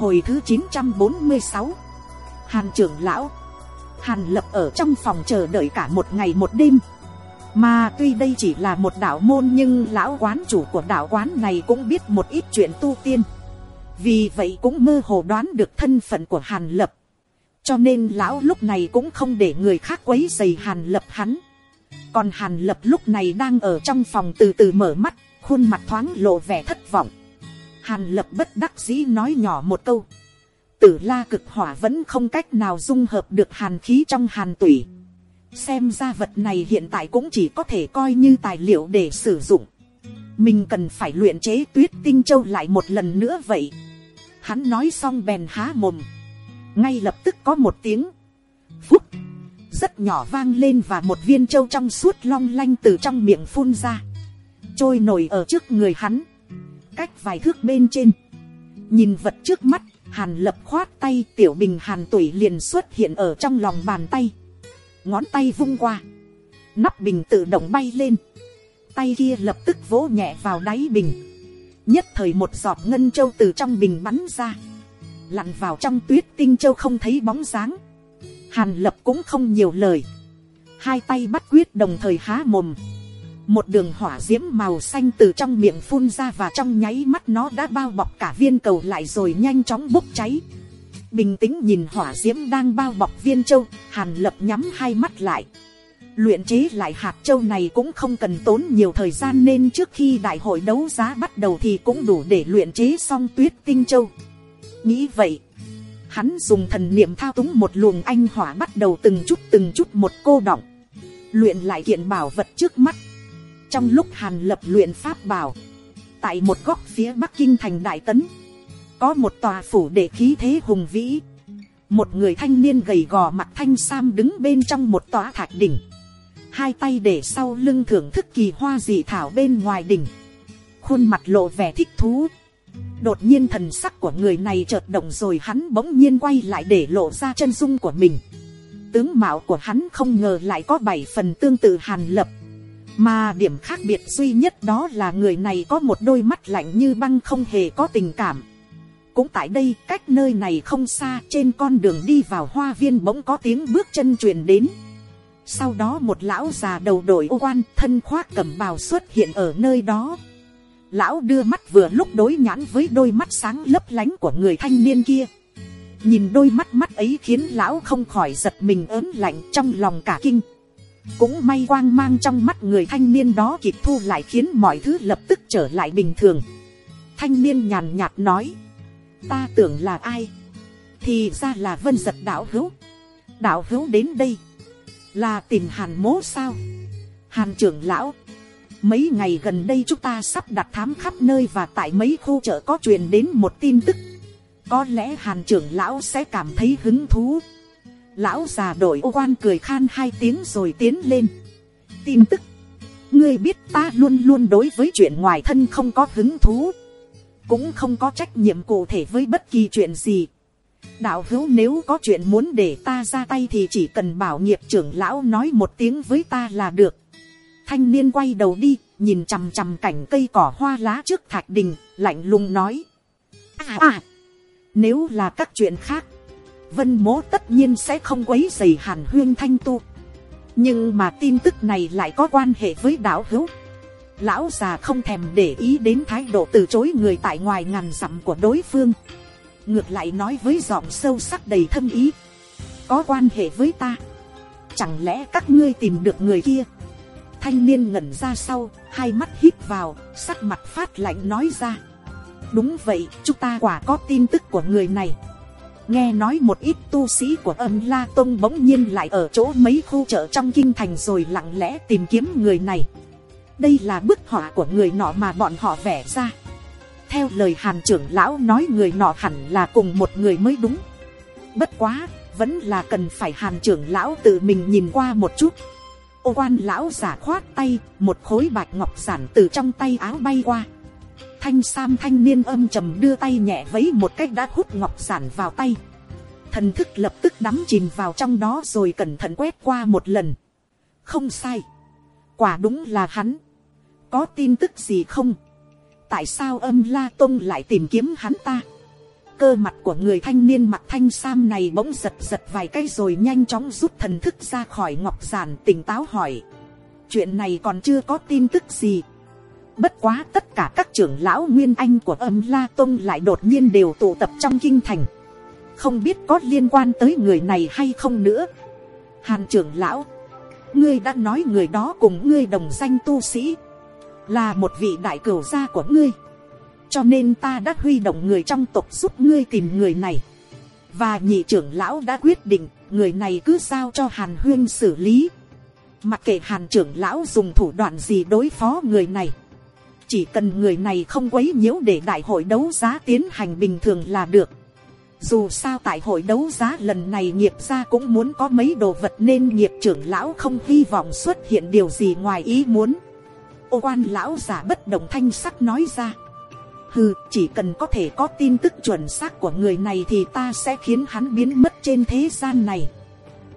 hồi thứ chín trăm bốn mươi sáu, hàn trưởng lão. Hàn lập ở trong phòng chờ đợi cả một ngày một đêm. Mà tuy đây chỉ là một đạo môn nhưng lão quán chủ của đạo quán này cũng biết một ít chuyện tu tiên. Vì vậy cũng mơ hồ đoán được thân phận của hàn lập. Cho nên lão lúc này cũng không để người khác quấy dày hàn lập hắn. Còn hàn lập lúc này đang ở trong phòng từ từ mở mắt, khuôn mặt thoáng lộ vẻ thất vọng hàn lập bất đắc dĩ nói nhỏ một câu. Tử la cực hỏa vẫn không cách nào dung hợp được hàn khí trong hàn tủy. Xem ra vật này hiện tại cũng chỉ có thể coi như tài liệu để sử dụng. Mình cần phải luyện chế tuyết tinh châu lại một lần nữa vậy. Hắn nói xong bèn há mồm. Ngay lập tức có một tiếng. Phúc! Rất nhỏ vang lên và một viên châu trong suốt long lanh từ trong miệng phun ra. Trôi nổi ở trước người hắn cách vài thước bên trên. Nhìn vật trước mắt, hàn lập khoát tay, tiểu bình hàn tuổi liền xuất hiện ở trong lòng bàn tay. Ngón tay vung qua. Nắp bình tự động bay lên. Tay kia lập tức vỗ nhẹ vào đáy bình. Nhất thời một giọt ngân châu từ trong bình bắn ra. Lặn vào trong tuyết tinh châu không thấy bóng dáng. Hàn lập cũng không nhiều lời. Hai tay bắt quyết đồng thời há mồm một đường hỏa d i ễ m màu xanh từ trong miệng phun ra và trong nháy mắt nó đã bao bọc cả viên cầu lại rồi nhanh chóng bốc cháy. Bình tĩnh nhìn hỏa d i ễ m đang bao bọc viên châu, hàn lập nhắm hai mắt lại. Luyện chế lại hạt châu này cũng không cần tốn nhiều thời gian nên trước khi đại hội đấu giá bắt đầu thì cũng đủ để luyện chế xong tuyết tinh châu. Nghĩ vậy, hắn dùng thần niệm thao túng một luồng anh hỏa bắt đầu từng chút từng chút một cô động luyện lại kiện bảo vật trước mắt trong lúc hàn lập luyện pháp bảo, tại một góc phía bắc kinh thành đại tấn, có một tòa phủ để khí thế hùng vĩ. Một người thanh niên gầy gò mặt thanh sam đứng bên trong một tòa thạch đỉnh. Hai tay để sau lưng thưởng thức kỳ hoa dị thảo bên ngoài đỉnh. Khuôn mặt lộ vẻ thích thú. Đột nhiên thần sắc của người này chợt động rồi hắn bỗng nhiên quay lại để lộ ra chân dung của mình. Tướng mạo của hắn không ngờ lại có bảy phần tương tự hàn lập mà điểm khác biệt duy nhất đó là người này có một đôi mắt lạnh như băng không hề có tình cảm. Cũng tại đây, cách nơi này không xa, trên con đường đi vào hoa viên bỗng có tiếng bước chân truyền đến. Sau đó một lão già đầu đội ô quan thân khoác cẩm bào xuất hiện ở nơi đó. Lão đưa mắt vừa lúc đối nhãn với đôi mắt sáng lấp lánh của người thanh niên kia. Nhìn đôi mắt mắt ấy khiến lão không khỏi giật mình ớn lạnh trong lòng cả kinh cũng may quang mang trong mắt người thanh niên đó kịp thu lại khiến mọi thứ lập tức trở lại bình thường. Thanh niên nhàn nhạt nói, ta tưởng là ai? Thì ra là vân giật đạo hữu. Đạo hữu đến đây. Là tìm hàn mố sao? Hàn trưởng lão, mấy ngày gần đây chúng ta sắp đặt thám khắp nơi và tại mấy khu chợ có truyền đến một tin tức. Có lẽ hàn trưởng lão sẽ cảm thấy hứng thú lão già đội ô quan cười khan hai tiếng rồi tiến lên. Tin tức. Ngươi biết ta luôn luôn đối với chuyện ngoài thân không có hứng thú. Cũng không có trách nhiệm cụ thể với bất kỳ chuyện gì. Đạo hữu nếu có chuyện muốn để ta ra tay thì chỉ cần bảo nghiệp trưởng lão nói một tiếng với ta là được. Thanh niên quay đầu đi, nhìn chằm chằm cảnh cây cỏ hoa lá trước thạch đình, lạnh lùng nói. À à. Nếu là các chuyện khác vân mố tất nhiên sẽ không quấy dày hàn huyên thanh tu. Nhưng mà tin tức này lại có quan hệ với đạo hữu. Lão già không thèm để ý đến thái độ từ chối người tại ngoài ngàn dặm của đối phương. Ngược lại nói với giọng sâu sắc đầy thâm ý. Có quan hệ với ta. Chẳng lẽ các ngươi tìm được người kia? Thanh niên ngẩn ra sau, hai mắt hít vào, sắc mặt phát lạnh nói ra. Đúng vậy, chúng ta quả có tin tức của người này nghe nói một ít tu sĩ của âm la tông bỗng nhiên lại ở chỗ mấy khu chợ trong kinh thành rồi lặng lẽ tìm kiếm người này. Đây là bức họa của người nọ mà bọn họ vẽ ra. Theo lời hàn trưởng lão nói người nọ hẳn là cùng một người mới đúng. Bất quá, vẫn là cần phải hàn trưởng lão tự mình nhìn qua một chút. Ô quan lão giả khoát tay, một khối bạch ngọc giản từ trong tay áo bay qua thanh sam thanh niên âm trầm đưa tay nhẹ vấy một cách đã hút ngọc giản vào tay. Thần thức lập tức đắm chìm vào trong đó rồi cẩn thận quét qua một lần. Không sai. Quả đúng là hắn. Có tin tức gì không? Tại sao âm la tông lại tìm kiếm hắn ta? Cơ mặt của người thanh niên mặt thanh sam này bỗng giật giật vài cái rồi nhanh chóng rút thần thức ra khỏi ngọc giản tỉnh táo hỏi. Chuyện này còn chưa có tin tức gì. Bất quá tất cả các trưởng lão nguyên anh của âm La Tông lại đột nhiên đều tụ tập trong kinh thành. Không biết có liên quan tới người này hay không nữa. Hàn trưởng lão. Ngươi đã nói người đó cùng ngươi đồng danh tu sĩ. Là một vị đại cửu gia của ngươi cho nên ta đã huy động người trong tộc giúp ngươi tìm người này và nhị trưởng lão đã quyết định, người này cứ giao cho hàn huyên xử lý mặc kệ hàn trưởng lão dùng thủ đoạn gì đối phó người này chỉ cần người này không quấy nhiễu để đại hội đấu giá tiến hành bình thường là được. Dù sao tại hội đấu giá lần này nghiệp gia cũng muốn có mấy đồ vật nên nghiệp trưởng lão không hy vọng xuất hiện điều gì ngoài ý muốn. Ô quan lão giả bất động thanh sắc nói ra. Hừ, chỉ cần có thể có tin tức chuẩn xác của người này thì ta sẽ khiến hắn biến mất trên thế gian này.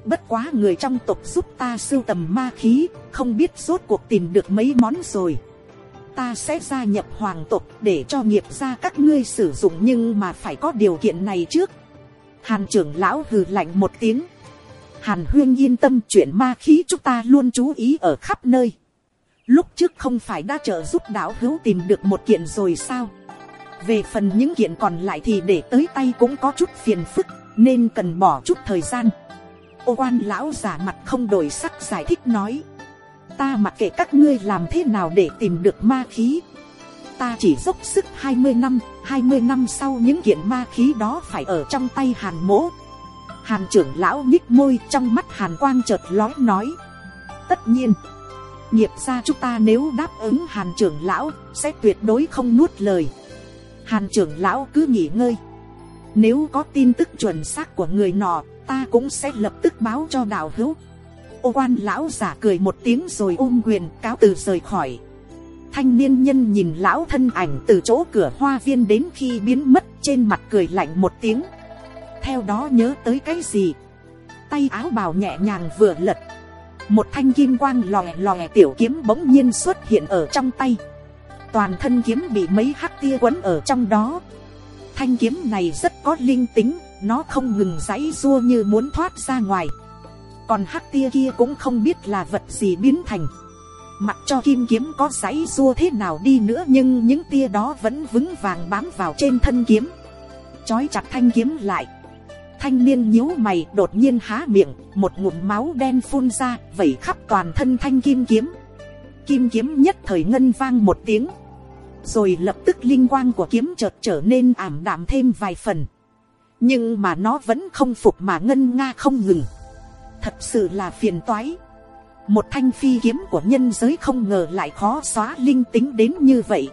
Bất quá người trong tộc giúp ta sưu tầm ma khí, không biết rốt cuộc tìm được mấy món rồi ta sẽ gia nhập hoàng tộc để cho nghiệp ra các ngươi sử dụng nhưng mà phải có điều kiện này trước. Hàn trưởng lão hừ lạnh một tiếng. Hàn huyên yên tâm chuyện ma khí chúng ta luôn chú ý ở khắp nơi. Lúc trước không phải đã trợ giúp đạo hữu tìm được một kiện rồi sao? Về phần những kiện còn lại thì để tới tay cũng có chút phiền phức, nên cần bỏ chút thời gian. Ô quan lão giả mặt không đổi sắc giải thích nói ta mặc kệ các ngươi làm thế nào để tìm được ma khí? Ta chỉ dốc sức hai mươi năm, hai mươi năm sau những kiện ma khí đó phải ở trong tay hàn mỗ. Hàn trưởng lão nhích môi trong mắt hàn quang chợt lói nói. Tất nhiên, nghiệp ra chúng ta nếu đáp ứng hàn trưởng lão sẽ tuyệt đối không nuốt lời. Hàn trưởng lão cứ nghỉ ngơi. Nếu có tin tức chuẩn xác của người nọ, ta cũng sẽ lập tức báo cho đạo hữu ô quan lão giả cười một tiếng rồi ôm quyền cáo từ rời khỏi. Thanh niên nhân nhìn lão thân ảnh từ chỗ cửa hoa viên đến khi biến mất trên mặt cười lạnh một tiếng. Theo đó nhớ tới cái gì? Tay áo bào nhẹ nhàng vừa lật. Một thanh kim quang lòe lòe tiểu kiếm bỗng nhiên xuất hiện ở trong tay. Toàn thân kiếm bị mấy hắc tia quấn ở trong đó. Thanh kiếm này rất có linh tính, nó không ngừng giãy rua như muốn thoát ra ngoài còn hắc tia kia cũng không biết là vật gì biến thành. Mặc cho kim kiếm có giấy xua thế nào đi nữa nhưng những tia đó vẫn vững vàng bám vào trên thân kiếm. Chói chặt thanh kiếm lại. Thanh niên nhíu mày đột nhiên há miệng, một ngụm máu đen phun ra, vẩy khắp toàn thân thanh kim kiếm. Kim kiếm nhất thời ngân vang một tiếng. Rồi lập tức linh quang của kiếm chợt trở nên ảm đạm thêm vài phần. Nhưng mà nó vẫn không phục mà ngân nga không ngừng thật sự là phiền toái một thanh phi kiếm của nhân giới không ngờ lại khó xóa linh tính đến như vậy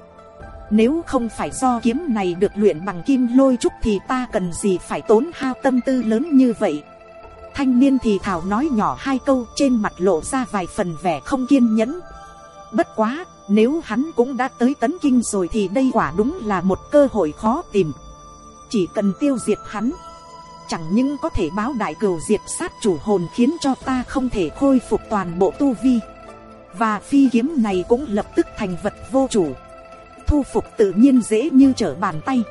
nếu không phải do kiếm này được luyện bằng kim lôi trúc thì ta cần gì phải tốn hao tâm tư lớn như vậy thanh niên thì thảo nói nhỏ hai câu, trên mặt lộ ra vài phần vẻ không kiên nhẫn bất quá, nếu hắn cũng đã tới tấn kinh rồi thì đây quả đúng là một cơ hội khó tìm. Chỉ cần tiêu diệt hắn. Chẳng những có thể báo đại cừu diệt sát chủ hồn khiến cho ta không thể khôi phục toàn bộ tu vi. Và phi kiếm này cũng lập tức thành vật vô chủ. Thu phục tự nhiên dễ như trở bàn tay.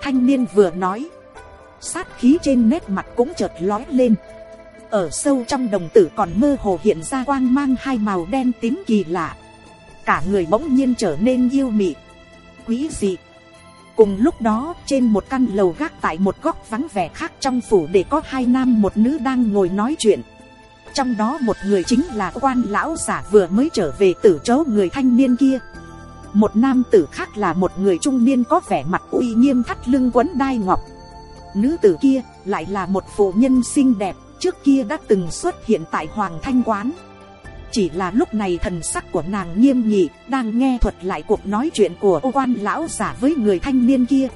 Thanh niên vừa nói. Sát khí trên nét mặt cũng chợt lói lên. Ở sâu trong đồng tử còn mơ hồ hiện ra quang mang hai màu đen tím kỳ lạ cả người bỗng nhiên trở nên yêu mị, quý dị cùng lúc đó, trên một căn lầu gác tại một góc vắng vẻ khác trong phủ để có hai nam một nữ đang ngồi nói chuyện. Trong đó một người chính là quan lão giả vừa mới trở về từ chỗ người thanh niên kia. Một nam tử khác là một người trung niên có vẻ mặt uy nghiêm thắt lưng quấn đai ngọc. Nữ tử kia lại là một phụ nhân xinh đẹp, trước kia đã từng xuất hiện tại hoàng thanh quán chỉ là lúc này thần sắc của nàng nghiêm nghị, đang nghe thuật lại cuộc nói chuyện của ô quan lão giả với người thanh niên kia.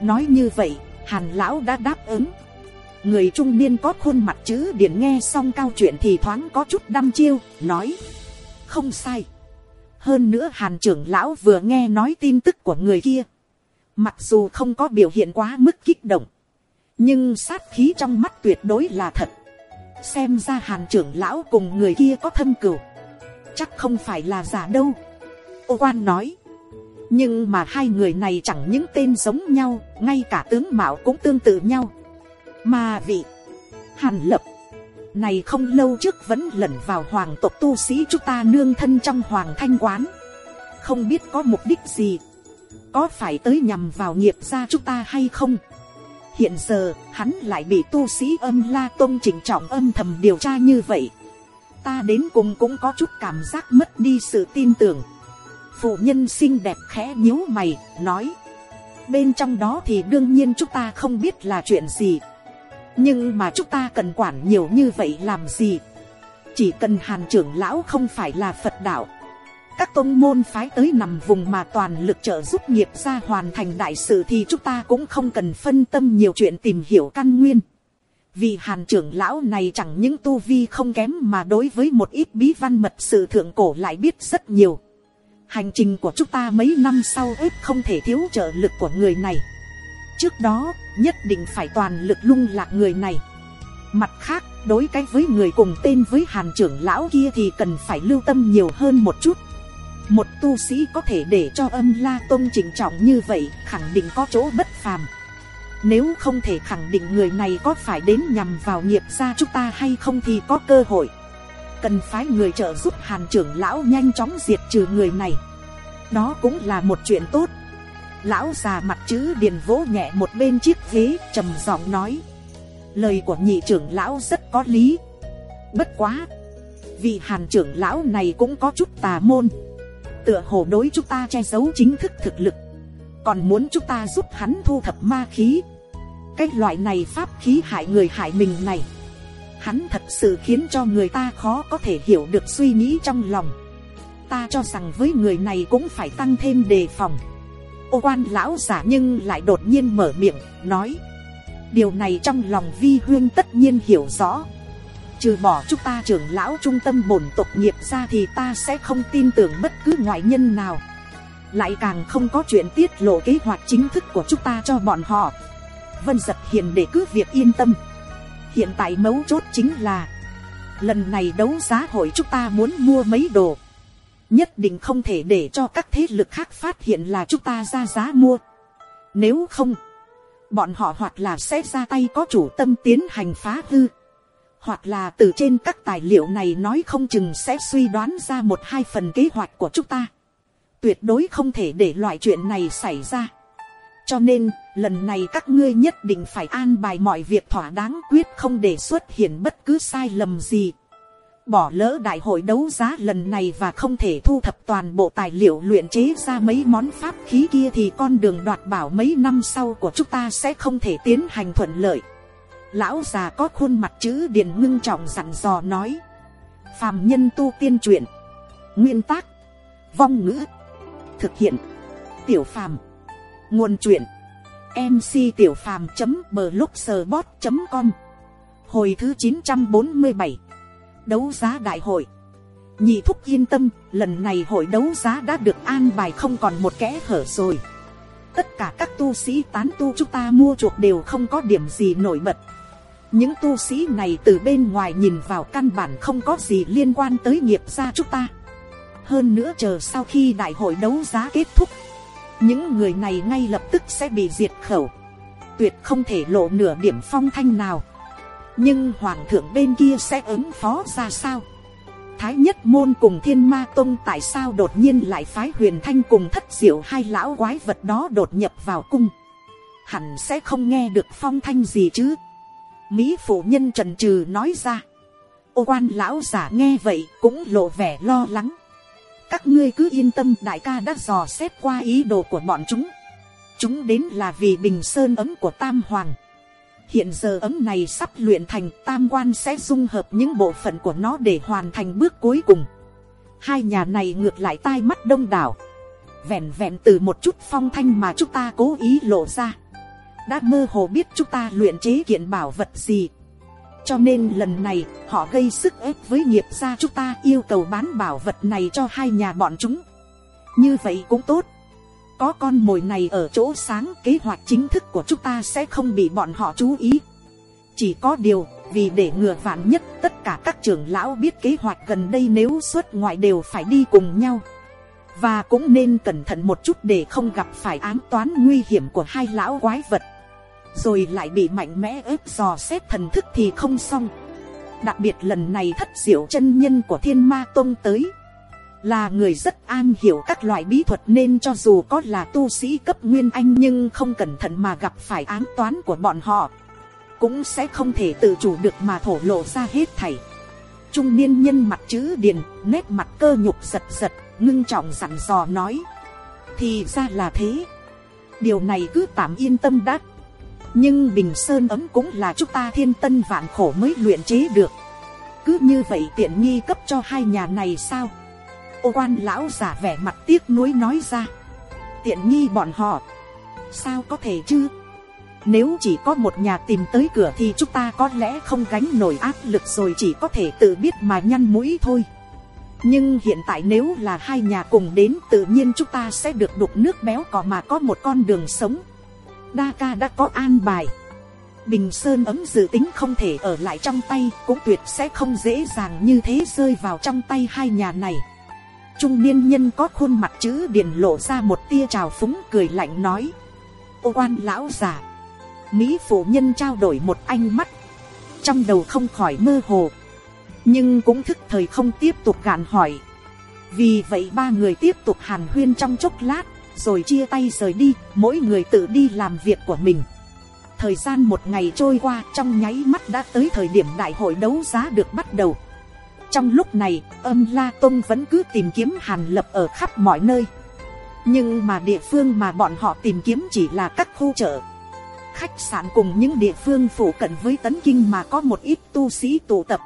Nói như vậy, hàn lão đã đáp ứng. Người trung niên có khuôn mặt chữ điển nghe xong cao chuyện thì thoáng có chút đăm chiêu, nói, không sai. Hơn nữa hàn trưởng lão vừa nghe nói tin tức của người kia. Mặc dù không có biểu hiện quá mức kích động, nhưng sát khí trong mắt tuyệt đối là thật xem ra hàn trưởng lão cùng người kia có thâm cửu. Chắc không phải là giả đâu. Ô quan nói. Nhưng mà hai người này chẳng những tên giống nhau, ngay cả tướng mạo cũng tương tự nhau. Mà vị hàn lập này không lâu trước vẫn lẩn vào hoàng tộc tu sĩ chúng ta nương thân trong hoàng thanh quán. Không biết có mục đích gì. Có phải tới nhằm vào nghiệp gia chúng ta hay không? Hiện giờ, hắn lại bị tu sĩ âm la tôn chỉnh trọng âm thầm điều tra như vậy. Ta đến cùng cũng có chút cảm giác mất đi sự tin tưởng. Phụ nhân xinh đẹp khẽ nhíu mày, nói. Bên trong đó thì đương nhiên chúng ta không biết là chuyện gì. Nhưng mà chúng ta cần quản nhiều như vậy làm gì? Chỉ cần hàn trưởng lão không phải là phật đạo các tôn môn phái tới nằm vùng mà toàn lực trợ giúp nghiệp ra hoàn thành đại sự thì chúng ta cũng không cần phân tâm nhiều chuyện tìm hiểu căn nguyên. Vì hàn trưởng lão này chẳng những tu vi không kém mà đối với một ít bí văn mật sự thượng cổ lại biết rất nhiều. Hành trình của chúng ta mấy năm sau ếp không thể thiếu trợ lực của người này. Trước đó, nhất định phải toàn lực lung lạc người này. Mặt khác, đối cái với người cùng tên với hàn trưởng lão kia thì cần phải lưu tâm nhiều hơn một chút một tu sĩ có thể để cho âm la tôn chỉnh trọng như vậy khẳng định có chỗ bất phàm. Nếu không thể khẳng định người này có phải đến nhằm vào nghiệp gia chúng ta hay không thì có cơ hội. Cần phái người trợ giúp hàn trưởng lão nhanh chóng diệt trừ người này. Đó cũng là một chuyện tốt. Lão già mặt chữ điền vỗ nhẹ một bên chiếc ghế, trầm giọng nói. Lời của nhị trưởng lão rất có lý. Bất quá vì hàn trưởng lão này cũng có chút tà môn tựa hồ đối chúng ta che giấu chính thức thực lực. Còn muốn chúng ta giúp hắn thu thập ma khí. Cái loại này pháp khí hại người hại mình này. Hắn thật sự khiến cho người ta khó có thể hiểu được suy nghĩ trong lòng. Ta cho rằng với người này cũng phải tăng thêm đề phòng. Ô quan lão giả nhưng lại đột nhiên mở miệng, nói. Điều này trong lòng vi huyên tất nhiên hiểu rõ trừ bỏ chúng ta trưởng lão trung tâm bổn tộc nghiệp ra thì ta sẽ không tin tưởng bất cứ ngoại nhân nào. Lại càng không có chuyện tiết lộ kế hoạch chính thức của chúng ta cho bọn họ. Vân giật hiền để cứ việc yên tâm. Hiện tại mấu chốt chính là, lần này đấu giá hội chúng ta muốn mua mấy đồ. Nhất định không thể để cho các thế lực khác phát hiện là chúng ta ra giá mua. Nếu không, bọn họ hoặc là sẽ ra tay có chủ tâm tiến hành phá hư hoặc là từ trên các tài liệu này nói không chừng sẽ suy đoán ra một hai phần kế hoạch của chúng ta. Tuyệt đối không thể để loại chuyện này xảy ra. Cho nên, lần này các ngươi nhất định phải an bài mọi việc thỏa đáng quyết không để xuất hiện bất cứ sai lầm gì. Bỏ lỡ đại hội đấu giá lần này và không thể thu thập toàn bộ tài liệu luyện chế ra mấy món pháp khí kia thì con đường đoạt bảo mấy năm sau của chúng ta sẽ không thể tiến hành thuận lợi lão già có khuôn mặt chữ điền ngưng trọng dặn dò nói. Phàm nhân tu tiên truyện. Nguyên tác. Vong ngữ. Thực hiện. Tiểu phàm. Nguồn truyện. Mc tiểu phàm blogspot com. Hồi thứ chín trăm bốn mươi bảy. Đấu giá đại hội. Nhị thúc yên tâm, lần này hội đấu giá đã được an bài không còn một kẽ hở rồi. Tất cả các tu sĩ tán tu chúng ta mua chuộc đều không có điểm gì nổi bật những tu sĩ này từ bên ngoài nhìn vào căn bản không có gì liên quan tới nghiệp gia chúng ta. Hơn nữa chờ sau khi đại hội đấu giá kết thúc, những người này ngay lập tức sẽ bị diệt khẩu. Tuyệt không thể lộ nửa điểm phong thanh nào. Nhưng hoàng thượng bên kia sẽ ứng phó ra sao? Thái nhất môn cùng thiên ma tông tại sao đột nhiên lại phái huyền thanh cùng thất diệu hai lão quái vật đó đột nhập vào cung? Hẳn sẽ không nghe được phong thanh gì chứ? Mỹ phụ nhân trần trừ nói ra. Ô quan lão giả nghe vậy cũng lộ vẻ lo lắng. Các ngươi cứ yên tâm, đại ca đã dò xét qua ý đồ của bọn chúng. Chúng đến là vì bình sơn ấm của tam hoàng. Hiện giờ ấm này sắp luyện thành, tam quan sẽ dung hợp những bộ phận của nó để hoàn thành bước cuối cùng. Hai nhà này ngược lại tai mắt đông đảo. Vẹn vẹn từ một chút phong thanh mà chúng ta cố ý lộ ra đã mơ hồ biết chúng ta luyện chế kiện bảo vật gì. Cho nên lần này, họ gây sức ép với nghiệp gia chúng ta yêu cầu bán bảo vật này cho hai nhà bọn chúng. Như vậy cũng tốt. Có con mồi này ở chỗ sáng, kế hoạch chính thức của chúng ta sẽ không bị bọn họ chú ý. Chỉ có điều, vì để ngừa vạn nhất, tất cả các trưởng lão biết kế hoạch gần đây nếu xuất ngoại đều phải đi cùng nhau. Và cũng nên cẩn thận một chút để không gặp phải án toán nguy hiểm của hai lão quái vật rồi lại bị mạnh mẽ ép dò xét thần thức thì không xong. Đặc biệt lần này thất diệu chân nhân của thiên ma tôn tới, là người rất an hiểu các loại bí thuật nên cho dù có là tu sĩ cấp nguyên anh nhưng không cẩn thận mà gặp phải án toán của bọn họ, cũng sẽ không thể tự chủ được mà thổ lộ ra hết thảy. Trung niên nhân mặt chữ điền, nét mặt cơ nhục giật giật, ngưng trọng dặn dò nói, thì ra là thế. Điều này cứ tạm yên tâm đã nhưng bình sơn ấm cũng là chúng ta thiên tân vạn khổ mới luyện chế được. Cứ như vậy tiện nghi cấp cho hai nhà này sao? Ô quan lão giả vẻ mặt tiếc nuối nói ra. Tiện nghi bọn họ. Sao có thể chứ? Nếu chỉ có một nhà tìm tới cửa thì chúng ta có lẽ không gánh nổi áp lực rồi chỉ có thể tự biết mà nhăn mũi thôi. Nhưng hiện tại nếu là hai nhà cùng đến tự nhiên chúng ta sẽ được đục nước béo cò mà có một con đường sống đa ca đã có an bài. Bình sơn ấm dự tính không thể ở lại trong tay, cũng tuyệt sẽ không dễ dàng như thế rơi vào trong tay hai nhà này. Trung niên nhân có khuôn mặt chữ điền lộ ra một tia trào phúng cười lạnh nói. Ô quan lão già, mỹ phụ nhân trao đổi một ánh mắt, trong đầu không khỏi mơ hồ, nhưng cũng thức thời không tiếp tục gạn hỏi. Vì vậy ba người tiếp tục hàn huyên trong chốc lát rồi chia tay rời đi, mỗi người tự đi làm việc của mình. Thời gian một ngày trôi qua, trong nháy mắt đã tới thời điểm đại hội đấu giá được bắt đầu. Trong lúc này, âm la tông vẫn cứ tìm kiếm hàn lập ở khắp mọi nơi. Nhưng mà địa phương mà bọn họ tìm kiếm chỉ là các khu chợ. Khách sạn cùng những địa phương phụ cận với tấn kinh mà có một ít tu sĩ tụ tập.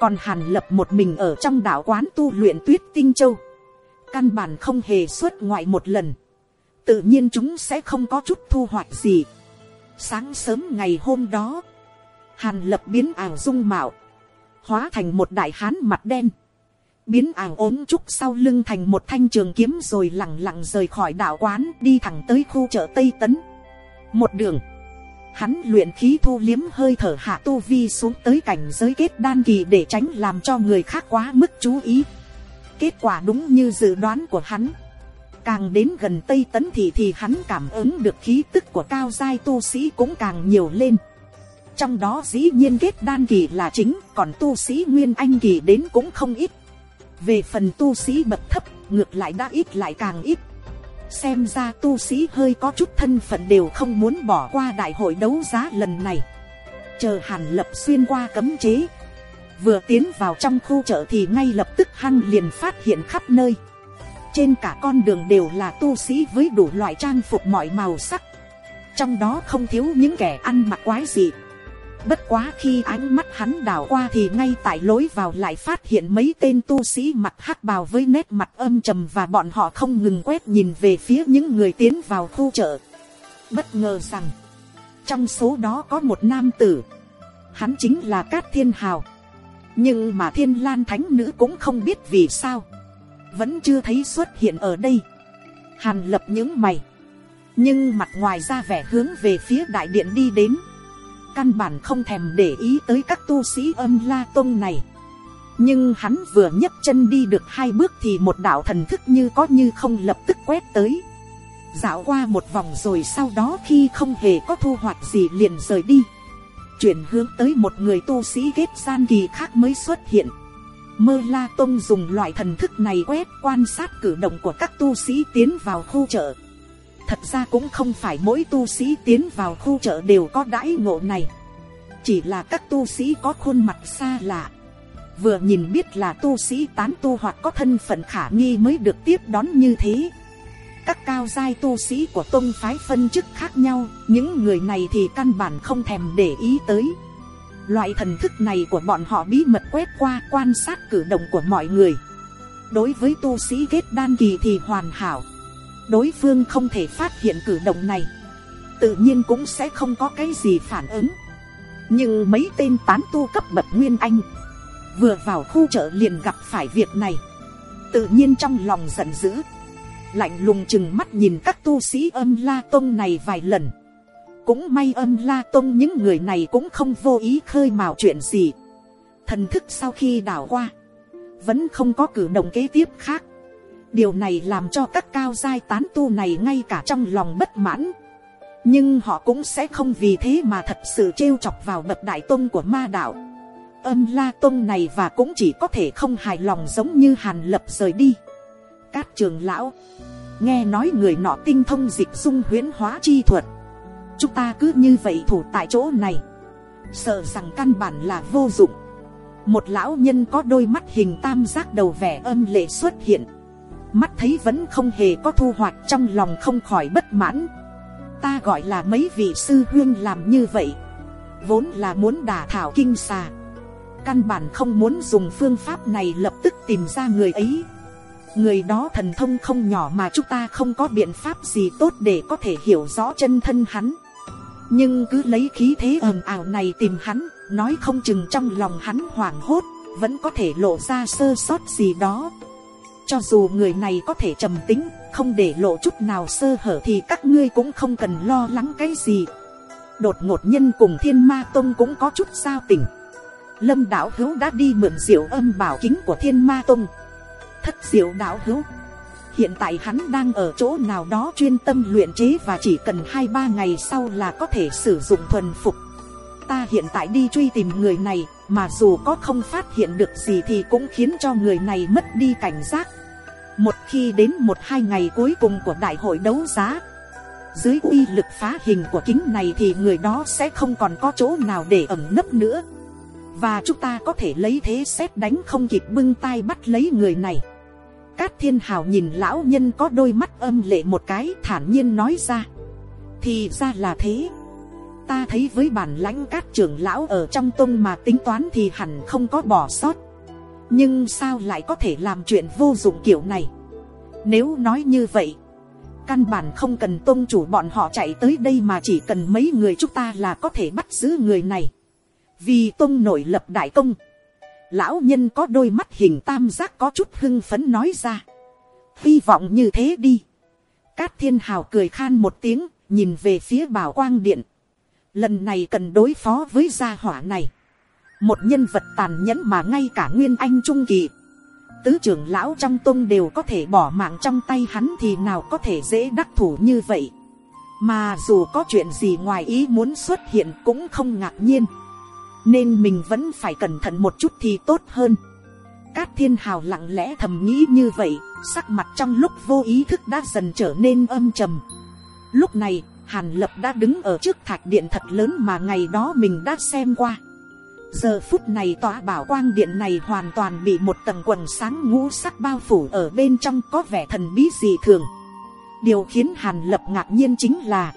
Còn hàn lập một mình ở trong đảo quán tu luyện tuyết tinh châu căn bản không hề xuất ngoại một lần. Tự nhiên chúng sẽ không có chút thu hoạch gì. Sáng sớm ngày hôm đó, hàn lập biến ảo dung mạo, hóa thành một đại hán mặt đen. Biến ảo ốm trúc sau lưng thành một thanh trường kiếm rồi lẳng lặng rời khỏi đảo quán đi thẳng tới khu chợ tây tấn. Một đường, hắn luyện khí thu liếm hơi thở hạ tu vi xuống tới cảnh giới kết đan kỳ để tránh làm cho người khác quá mức chú ý kết quả đúng như dự đoán của hắn. Càng đến gần tây tấn thì thì hắn cảm ứng được khí tức của cao giai tu sĩ cũng càng nhiều lên. Trong đó dĩ nhiên kết đan kỳ là chính, còn tu sĩ nguyên anh kỳ đến cũng không ít. Về phần tu sĩ bậc thấp, ngược lại đã ít lại càng ít. Xem ra tu sĩ hơi có chút thân phận đều không muốn bỏ qua đại hội đấu giá lần này. Chờ hàn lập xuyên qua cấm chế vừa tiến vào trong khu chợ thì ngay lập tức hăng liền phát hiện khắp nơi. Trên cả con đường đều là tu sĩ với đủ loại trang phục mọi màu sắc. Trong đó không thiếu những kẻ ăn mặc quái dị. Bất quá khi ánh mắt hắn đảo qua thì ngay tại lối vào lại phát hiện mấy tên tu sĩ mặc hắc bào với nét mặt âm trầm và bọn họ không ngừng quét nhìn về phía những người tiến vào khu chợ. Bất ngờ rằng, trong số đó có một nam tử. Hắn chính là cát thiên hào nhưng mà thiên lan thánh nữ cũng không biết vì sao. Vẫn chưa thấy xuất hiện ở đây. Hàn lập những mày. Nhưng mặt ngoài ra vẻ hướng về phía đại điện đi đến. Căn bản không thèm để ý tới các tu sĩ âm la tông này. Nhưng hắn vừa nhấc chân đi được hai bước thì một đạo thần thức như có như không lập tức quét tới. Dạo qua một vòng rồi sau đó khi không hề có thu hoạch gì liền rời đi chuyển hướng tới một người tu sĩ kết gian kỳ khác mới xuất hiện. Mơ la tông dùng loại thần thức này quét quan sát cử động của các tu sĩ tiến vào khu chợ. Thật ra cũng không phải mỗi tu sĩ tiến vào khu chợ đều có đãi ngộ này. Chỉ là các tu sĩ có khuôn mặt xa lạ. Vừa nhìn biết là tu sĩ tán tu hoặc có thân phận khả nghi mới được tiếp đón như thế các cao giai tu sĩ của tôn phái phân chức khác nhau, những người này thì căn bản không thèm để ý tới. Loại thần thức này của bọn họ bí mật quét qua, quan sát cử động của mọi người. Đối với tu sĩ kết đan kỳ thì hoàn hảo. Đối phương không thể phát hiện cử động này. Tự nhiên cũng sẽ không có cái gì phản ứng. Nhưng mấy tên tán tu cấp bậc nguyên anh, vừa vào khu chợ liền gặp phải việc này. Tự nhiên trong lòng giận dữ lạnh lùng chừng mắt nhìn các tu sĩ âm la tông này vài lần. Cũng may âm la tông những người này cũng không vô ý khơi mào chuyện gì. Thần thức sau khi đảo qua, vẫn không có cử động kế tiếp khác. Điều này làm cho các cao giai tán tu này ngay cả trong lòng bất mãn. Nhưng họ cũng sẽ không vì thế mà thật sự trêu chọc vào bậc đại tôn của ma đạo. Âm la Tông này và cũng chỉ có thể không hài lòng giống như hàn lập rời đi cát trường lão. Nghe nói người nọ tinh thông dịch dung huyễn hóa chi thuật. Chúng ta cứ như vậy thủ tại chỗ này. Sợ rằng căn bản là vô dụng. Một lão nhân có đôi mắt hình tam giác đầu vẻ âm lệ xuất hiện. Mắt thấy vẫn không hề có thu hoạch trong lòng không khỏi bất mãn. Ta gọi là mấy vị sư huyên làm như vậy. Vốn là muốn đả thảo kinh xà. Căn bản không muốn dùng phương pháp này lập tức tìm ra người ấy người đó thần thông không nhỏ mà chúng ta không có biện pháp gì tốt để có thể hiểu rõ chân thân hắn. Nhưng cứ lấy khí thế ầm ào này tìm hắn, nói không chừng trong lòng hắn hoảng hốt, vẫn có thể lộ ra sơ sót gì đó. Cho dù người này có thể trầm tính, không để lộ chút nào sơ hở thì các ngươi cũng không cần lo lắng cái gì. Đột ngột nhân cùng thiên ma tông cũng có chút sao tình lâm đạo hữu đã đi mượn diệu âm bảo kính của thiên ma tông thất diệu đạo hữu. Hiện tại hắn đang ở chỗ nào đó chuyên tâm luyện chế và chỉ cần hai ba ngày sau là có thể sử dụng thuần phục. Ta hiện tại đi truy tìm người này, mà dù có không phát hiện được gì thì cũng khiến cho người này mất đi cảnh giác. Một khi đến một hai ngày cuối cùng của đại hội đấu giá, dưới uy lực phá hình của kính này thì người đó sẽ không còn có chỗ nào để ẩn nấp nữa và chúng ta có thể lấy thế xét đánh không kịp bưng tay bắt lấy người này. Cát thiên hào nhìn lão nhân có đôi mắt âm lệ một cái thản nhiên nói ra. Thì ra là thế. Ta thấy với bản lãnh cát trưởng lão ở trong tông mà tính toán thì hẳn không có bỏ sót. Nhưng sao lại có thể làm chuyện vô dụng kiểu này? Nếu nói như vậy, căn bản không cần tôn chủ bọn họ chạy tới đây mà chỉ cần mấy người chúng ta là có thể bắt giữ người này vì tôn nổi lập đại công. Lão nhân có đôi mắt hình tam giác có chút hưng phấn nói ra. Hy vọng như thế đi. Cát thiên hào cười khan một tiếng, nhìn về phía bảo quang điện. Lần này cần đối phó với gia hỏa này. Một nhân vật tàn nhẫn mà ngay cả nguyên anh trung kỳ. Tứ trưởng lão trong tôn đều có thể bỏ mạng trong tay hắn thì nào có thể dễ đắc thủ như vậy. Mà dù có chuyện gì ngoài ý muốn xuất hiện cũng không ngạc nhiên nên mình vẫn phải cẩn thận một chút thì tốt hơn. Cát thiên hào lặng lẽ thầm nghĩ như vậy, sắc mặt trong lúc vô ý thức đã dần trở nên âm trầm. Lúc này, hàn lập đã đứng ở trước thạch điện thật lớn mà ngày đó mình đã xem qua. Giờ phút này tòa bảo quang điện này hoàn toàn bị một tầng quần sáng ngũ sắc bao phủ ở bên trong có vẻ thần bí dị thường. Điều khiến hàn lập ngạc nhiên chính là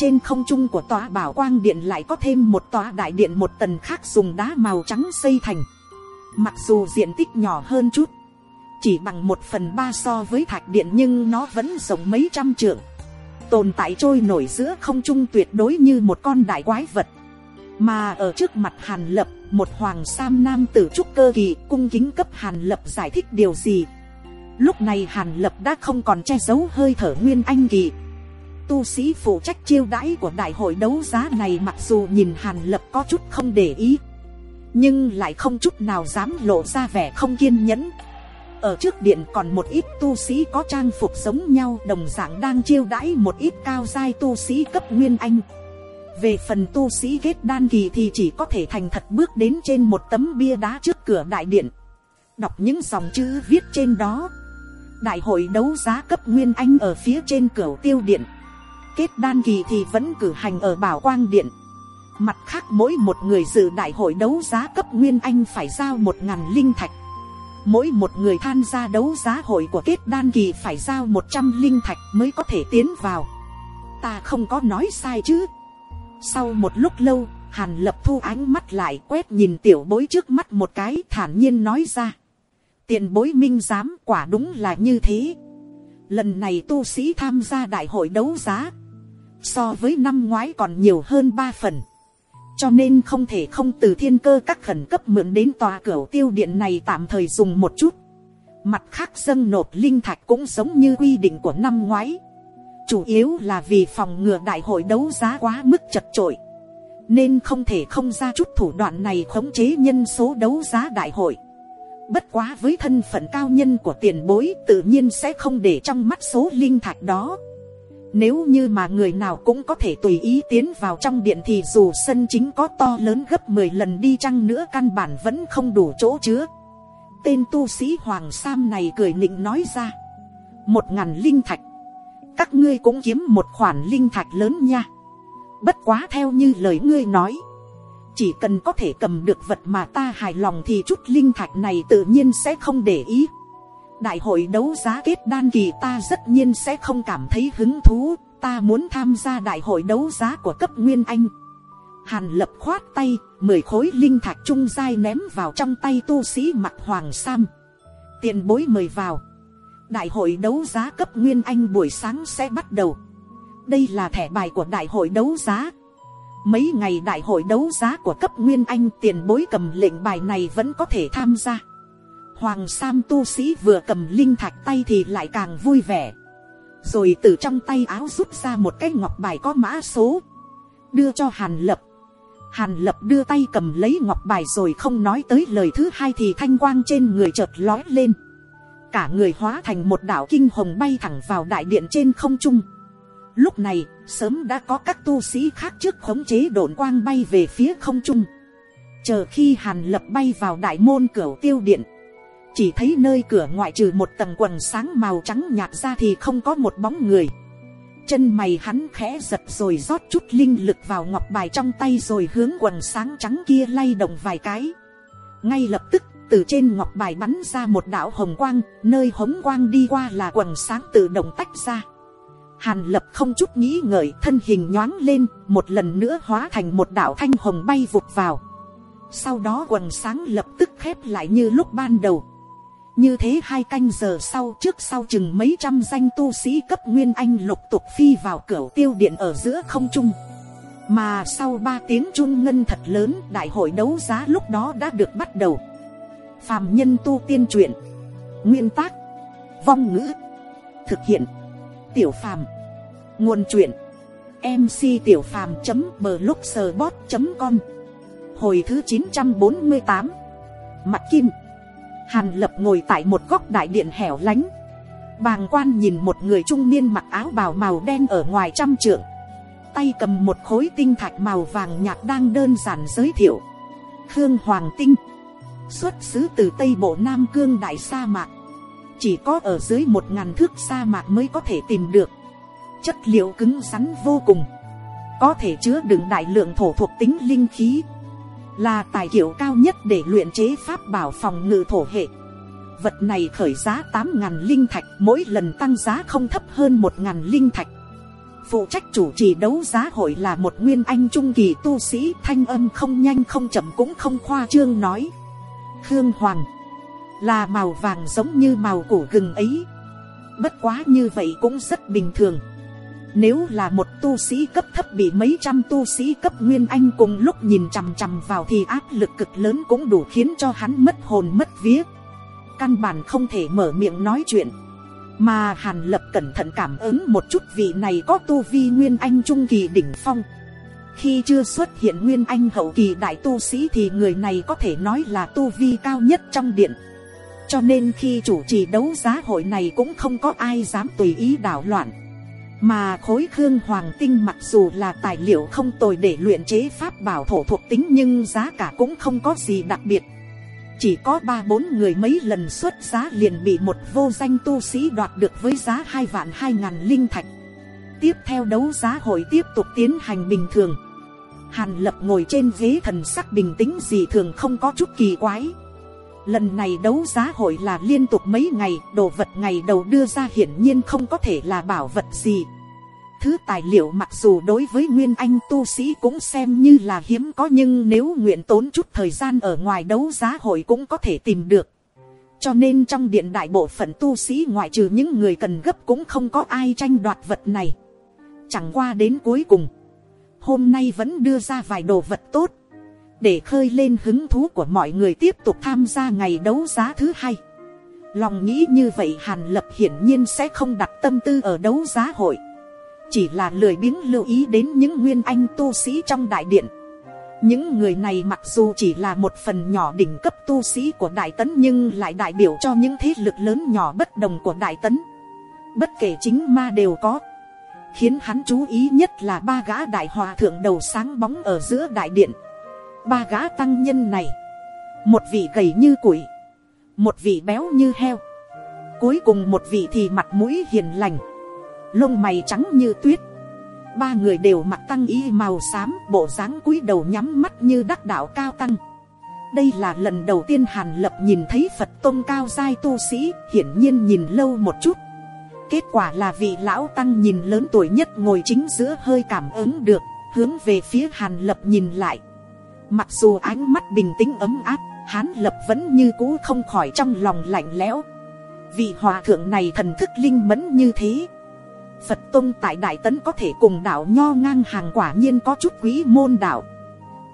trên không trung của tòa bảo quang điện lại có thêm một tòa đại điện một tầng khác dùng đá màu trắng xây thành. Mặc dù diện tích nhỏ hơn chút, chỉ bằng một phần ba so với thạch điện nhưng nó vẫn rộng mấy trăm trượng. Tồn tại trôi nổi giữa không trung tuyệt đối như một con đại quái vật. Mà ở trước mặt hàn lập, một hoàng sam nam tử trúc cơ kỳ cung kính cấp hàn lập giải thích điều gì. Lúc này hàn lập đã không còn che giấu hơi thở nguyên anh kỳ tu sĩ phụ trách chiêu đãi của đại hội đấu giá này mặc dù nhìn hàn lập có chút không để ý, nhưng lại không chút nào dám lộ ra vẻ không kiên nhẫn. Ở trước điện còn một ít tu sĩ có trang phục giống nhau, đồng dạng đang chiêu đãi một ít cao giai tu sĩ cấp nguyên anh. Về phần tu sĩ kết đan kỳ thì chỉ có thể thành thật bước đến trên một tấm bia đá trước cửa đại điện. Đọc những dòng chữ viết trên đó. Đại hội đấu giá cấp nguyên anh ở phía trên cửa tiêu điện kết đan kỳ thì vẫn cử hành ở bảo quang điện. Mặt khác mỗi một người dự đại hội đấu giá cấp nguyên anh phải giao một ngàn linh thạch. Mỗi một người tham gia đấu giá hội của kết đan kỳ phải giao một trăm linh thạch mới có thể tiến vào. Ta không có nói sai chứ. Sau một lúc lâu, hàn lập thu ánh mắt lại quét nhìn tiểu bối trước mắt một cái thản nhiên nói ra. Tiền bối minh giám quả đúng là như thế. Lần này tu sĩ tham gia đại hội đấu giá so với năm ngoái còn nhiều hơn ba phần. Cho nên không thể không từ thiên cơ các khẩn cấp mượn đến tòa cửa tiêu điện này tạm thời dùng một chút. Mặt khác dâng nộp linh thạch cũng giống như quy định của năm ngoái. Chủ yếu là vì phòng ngừa đại hội đấu giá quá mức chật trội nên không thể không ra chút thủ đoạn này khống chế nhân số đấu giá đại hội. Bất quá với thân phận cao nhân của tiền bối tự nhiên sẽ không để trong mắt số linh thạch đó. Nếu như mà người nào cũng có thể tùy ý tiến vào trong điện thì dù sân chính có to lớn gấp 10 lần đi chăng nữa căn bản vẫn không đủ chỗ chứa. Tên tu sĩ Hoàng Sam này cười nịnh nói ra. Một ngàn linh thạch. Các ngươi cũng kiếm một khoản linh thạch lớn nha. Bất quá theo như lời ngươi nói. Chỉ cần có thể cầm được vật mà ta hài lòng thì chút linh thạch này tự nhiên sẽ không để ý. Đại hội đấu giá kết đan kỳ ta rất nhiên sẽ không cảm thấy hứng thú. Ta muốn tham gia đại hội đấu giá của cấp Nguyên Anh. Hàn lập khoát tay, mười khối linh thạch trung dai ném vào trong tay tu sĩ mặt hoàng sam. Tiền bối mời vào. Đại hội đấu giá cấp Nguyên Anh buổi sáng sẽ bắt đầu. Đây là thẻ bài của đại hội đấu giá. Mấy ngày đại hội đấu giá của cấp Nguyên Anh tiền bối cầm lệnh bài này vẫn có thể tham gia. Hoàng Sam tu sĩ vừa cầm linh thạch tay thì lại càng vui vẻ. Rồi từ trong tay áo rút ra một cái ngọc bài có mã số. Đưa cho Hàn Lập. Hàn Lập đưa tay cầm lấy ngọc bài rồi không nói tới lời thứ hai thì thanh quang trên người chợt lói lên. Cả người hóa thành một đảo kinh hồng bay thẳng vào đại điện trên không trung. Lúc này, sớm đã có các tu sĩ khác trước khống chế độn quang bay về phía không trung. Chờ khi Hàn Lập bay vào đại môn cửa tiêu điện. Chỉ thấy nơi cửa ngoại trừ một tầng quần sáng màu trắng nhạt ra thì không có một bóng người. Chân mày hắn khẽ giật rồi rót chút linh lực vào ngọc bài trong tay rồi hướng quần sáng trắng kia lay động vài cái. Ngay lập tức từ trên ngọc bài bắn ra một đạo hồng quang, nơi hống quang đi qua là quần sáng tự động tách ra. Hàn lập không chút nghĩ ngợi thân hình nhoáng lên, một lần nữa hóa thành một đạo thanh hồng bay vụt vào. Sau đó quần sáng lập tức khép lại như lúc ban đầu. Như thế hai canh giờ sau, trước sau chừng mấy trăm danh tu sĩ cấp nguyên anh lục tục phi vào cửa tiêu điện ở giữa không trung. Mà sau ba tiếng trung ngân thật lớn, đại hội đấu giá lúc đó đã được bắt đầu. Phàm nhân tu tiên truyện. Nguyên tác. Vong ngữ. Thực hiện. Tiểu phàm. Nguồn truyện. MC tiểu phàm.blogspot.com Hồi thứ 948 Mặt kim Hàn lập ngồi tại một góc đại điện hẻo lánh. Bàng quan nhìn một người trung niên mặc áo bào màu đen ở ngoài trăm trượng. Tay cầm một khối tinh thạch màu vàng nhạt đang đơn giản giới thiệu. Khương Hoàng Tinh, Xuất xứ từ Tây Bộ Nam Cương Đại Sa Mạc. Chỉ có ở dưới một ngàn thước sa mạc mới có thể tìm được. Chất liệu cứng rắn vô cùng. Có thể chứa đựng đại lượng thổ thuộc tính linh khí là tài kiểu cao nhất để luyện chế pháp bảo phòng ngự thổ hệ. Vật này khởi giá tám ngàn linh thạch, mỗi lần tăng giá không thấp hơn một ngàn linh thạch. Phụ trách chủ trì đấu giá hội là một nguyên anh trung kỳ tu sĩ, thanh âm không nhanh không chậm cũng không khoa trương nói. Khương hoàng, là màu vàng giống như màu củ gừng ấy. Bất quá như vậy cũng rất bình thường nếu là một tu sĩ cấp thấp bị mấy trăm tu sĩ cấp nguyên anh cùng lúc nhìn chằm chằm vào thì áp lực cực lớn cũng đủ khiến cho hắn mất hồn mất vía. Căn bản không thể mở miệng nói chuyện. Mà Hàn Lập cẩn thận cảm ứng một chút vị này có tu vi nguyên anh trung kỳ đỉnh phong. Khi chưa xuất hiện nguyên anh hậu kỳ đại tu sĩ thì người này có thể nói là tu vi cao nhất trong điện. Cho nên khi chủ trì đấu giá hội này cũng không có ai dám tùy ý đảo loạn. Mà khối khương hoàng tinh mặc dù là tài liệu không tồi để luyện chế pháp bảo thổ thuộc tính nhưng giá cả cũng không có gì đặc biệt. Chỉ có ba bốn người mấy lần xuất giá liền bị một vô danh tu sĩ đoạt được với giá hai vạn hai ngàn linh thạch. Tiếp theo đấu giá hội tiếp tục tiến hành bình thường. Hàn lập ngồi trên ghế thần sắc bình tĩnh gì thường không có chút kỳ quái. Lần này đấu giá hội là liên tục mấy ngày, đồ vật ngày đầu đưa ra hiển nhiên không có thể là bảo vật gì. Thứ tài liệu mặc dù đối với Nguyên Anh tu sĩ cũng xem như là hiếm có nhưng nếu nguyện tốn chút thời gian ở ngoài đấu giá hội cũng có thể tìm được. Cho nên trong điện đại bộ phận tu sĩ ngoại trừ những người cần gấp cũng không có ai tranh đoạt vật này. Chẳng qua đến cuối cùng. Hôm nay vẫn đưa ra vài đồ vật tốt để khơi lên hứng thú của mọi người tiếp tục tham gia ngày đấu giá thứ hai. Lòng nghĩ như vậy Hàn Lập hiển nhiên sẽ không đặt tâm tư ở đấu giá hội. Chỉ là lười biếng lưu ý đến những nguyên anh tu sĩ trong đại điện. những người này mặc dù chỉ là một phần nhỏ đỉnh cấp tu sĩ của đại tấn nhưng lại đại biểu cho những thế lực lớn nhỏ bất đồng của đại tấn bất kể chính ma đều có khiến hắn chú ý nhất là ba gã đại hòa thượng đầu sáng bóng ở giữa đại điện ba gã tăng nhân này. Một vị gầy như củi. Một vị béo như heo. Cuối cùng một vị thì mặt mũi hiền lành. Lông mày trắng như tuyết. Ba người đều mặc tăng y màu xám, bộ dáng cúi đầu nhắm mắt như đắc đạo cao tăng. Đây là lần đầu tiên hàn lập nhìn thấy phật tôn cao giai tu sĩ, hiển nhiên nhìn lâu một chút. Kết quả là vị lão tăng nhìn lớn tuổi nhất ngồi chính giữa hơi cảm ứng được, hướng về phía hàn lập nhìn lại mặc dù ánh mắt bình tĩnh ấm áp, hán lập vẫn như cũ không khỏi trong lòng lạnh lẽo. Vị hòa thượng này thần thức linh mẫn như thế, phật tông tại đại tấn có thể cùng đạo nho ngang hàng quả nhiên có chút quý môn đạo.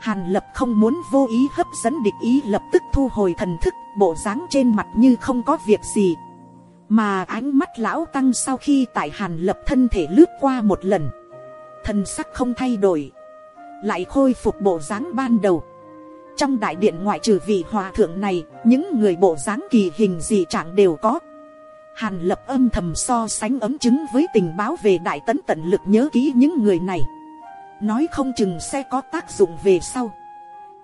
Hàn lập không muốn vô ý hấp dẫn địch ý lập tức thu hồi thần thức, bộ dáng trên mặt như không có việc gì. Mà ánh mắt lão tăng sau khi tại hàn lập thân thể lướt qua một lần, thần sắc không thay đổi lại khôi phục bộ dáng ban đầu. Trong đại điện ngoại trừ vị hòa thượng này, những người bộ dáng kỳ hình gì chẳng đều có. Hàn lập âm thầm so sánh ấm chứng với tình báo về đại tấn tận lực nhớ kỹ những người này. Nói không chừng sẽ có tác dụng về sau.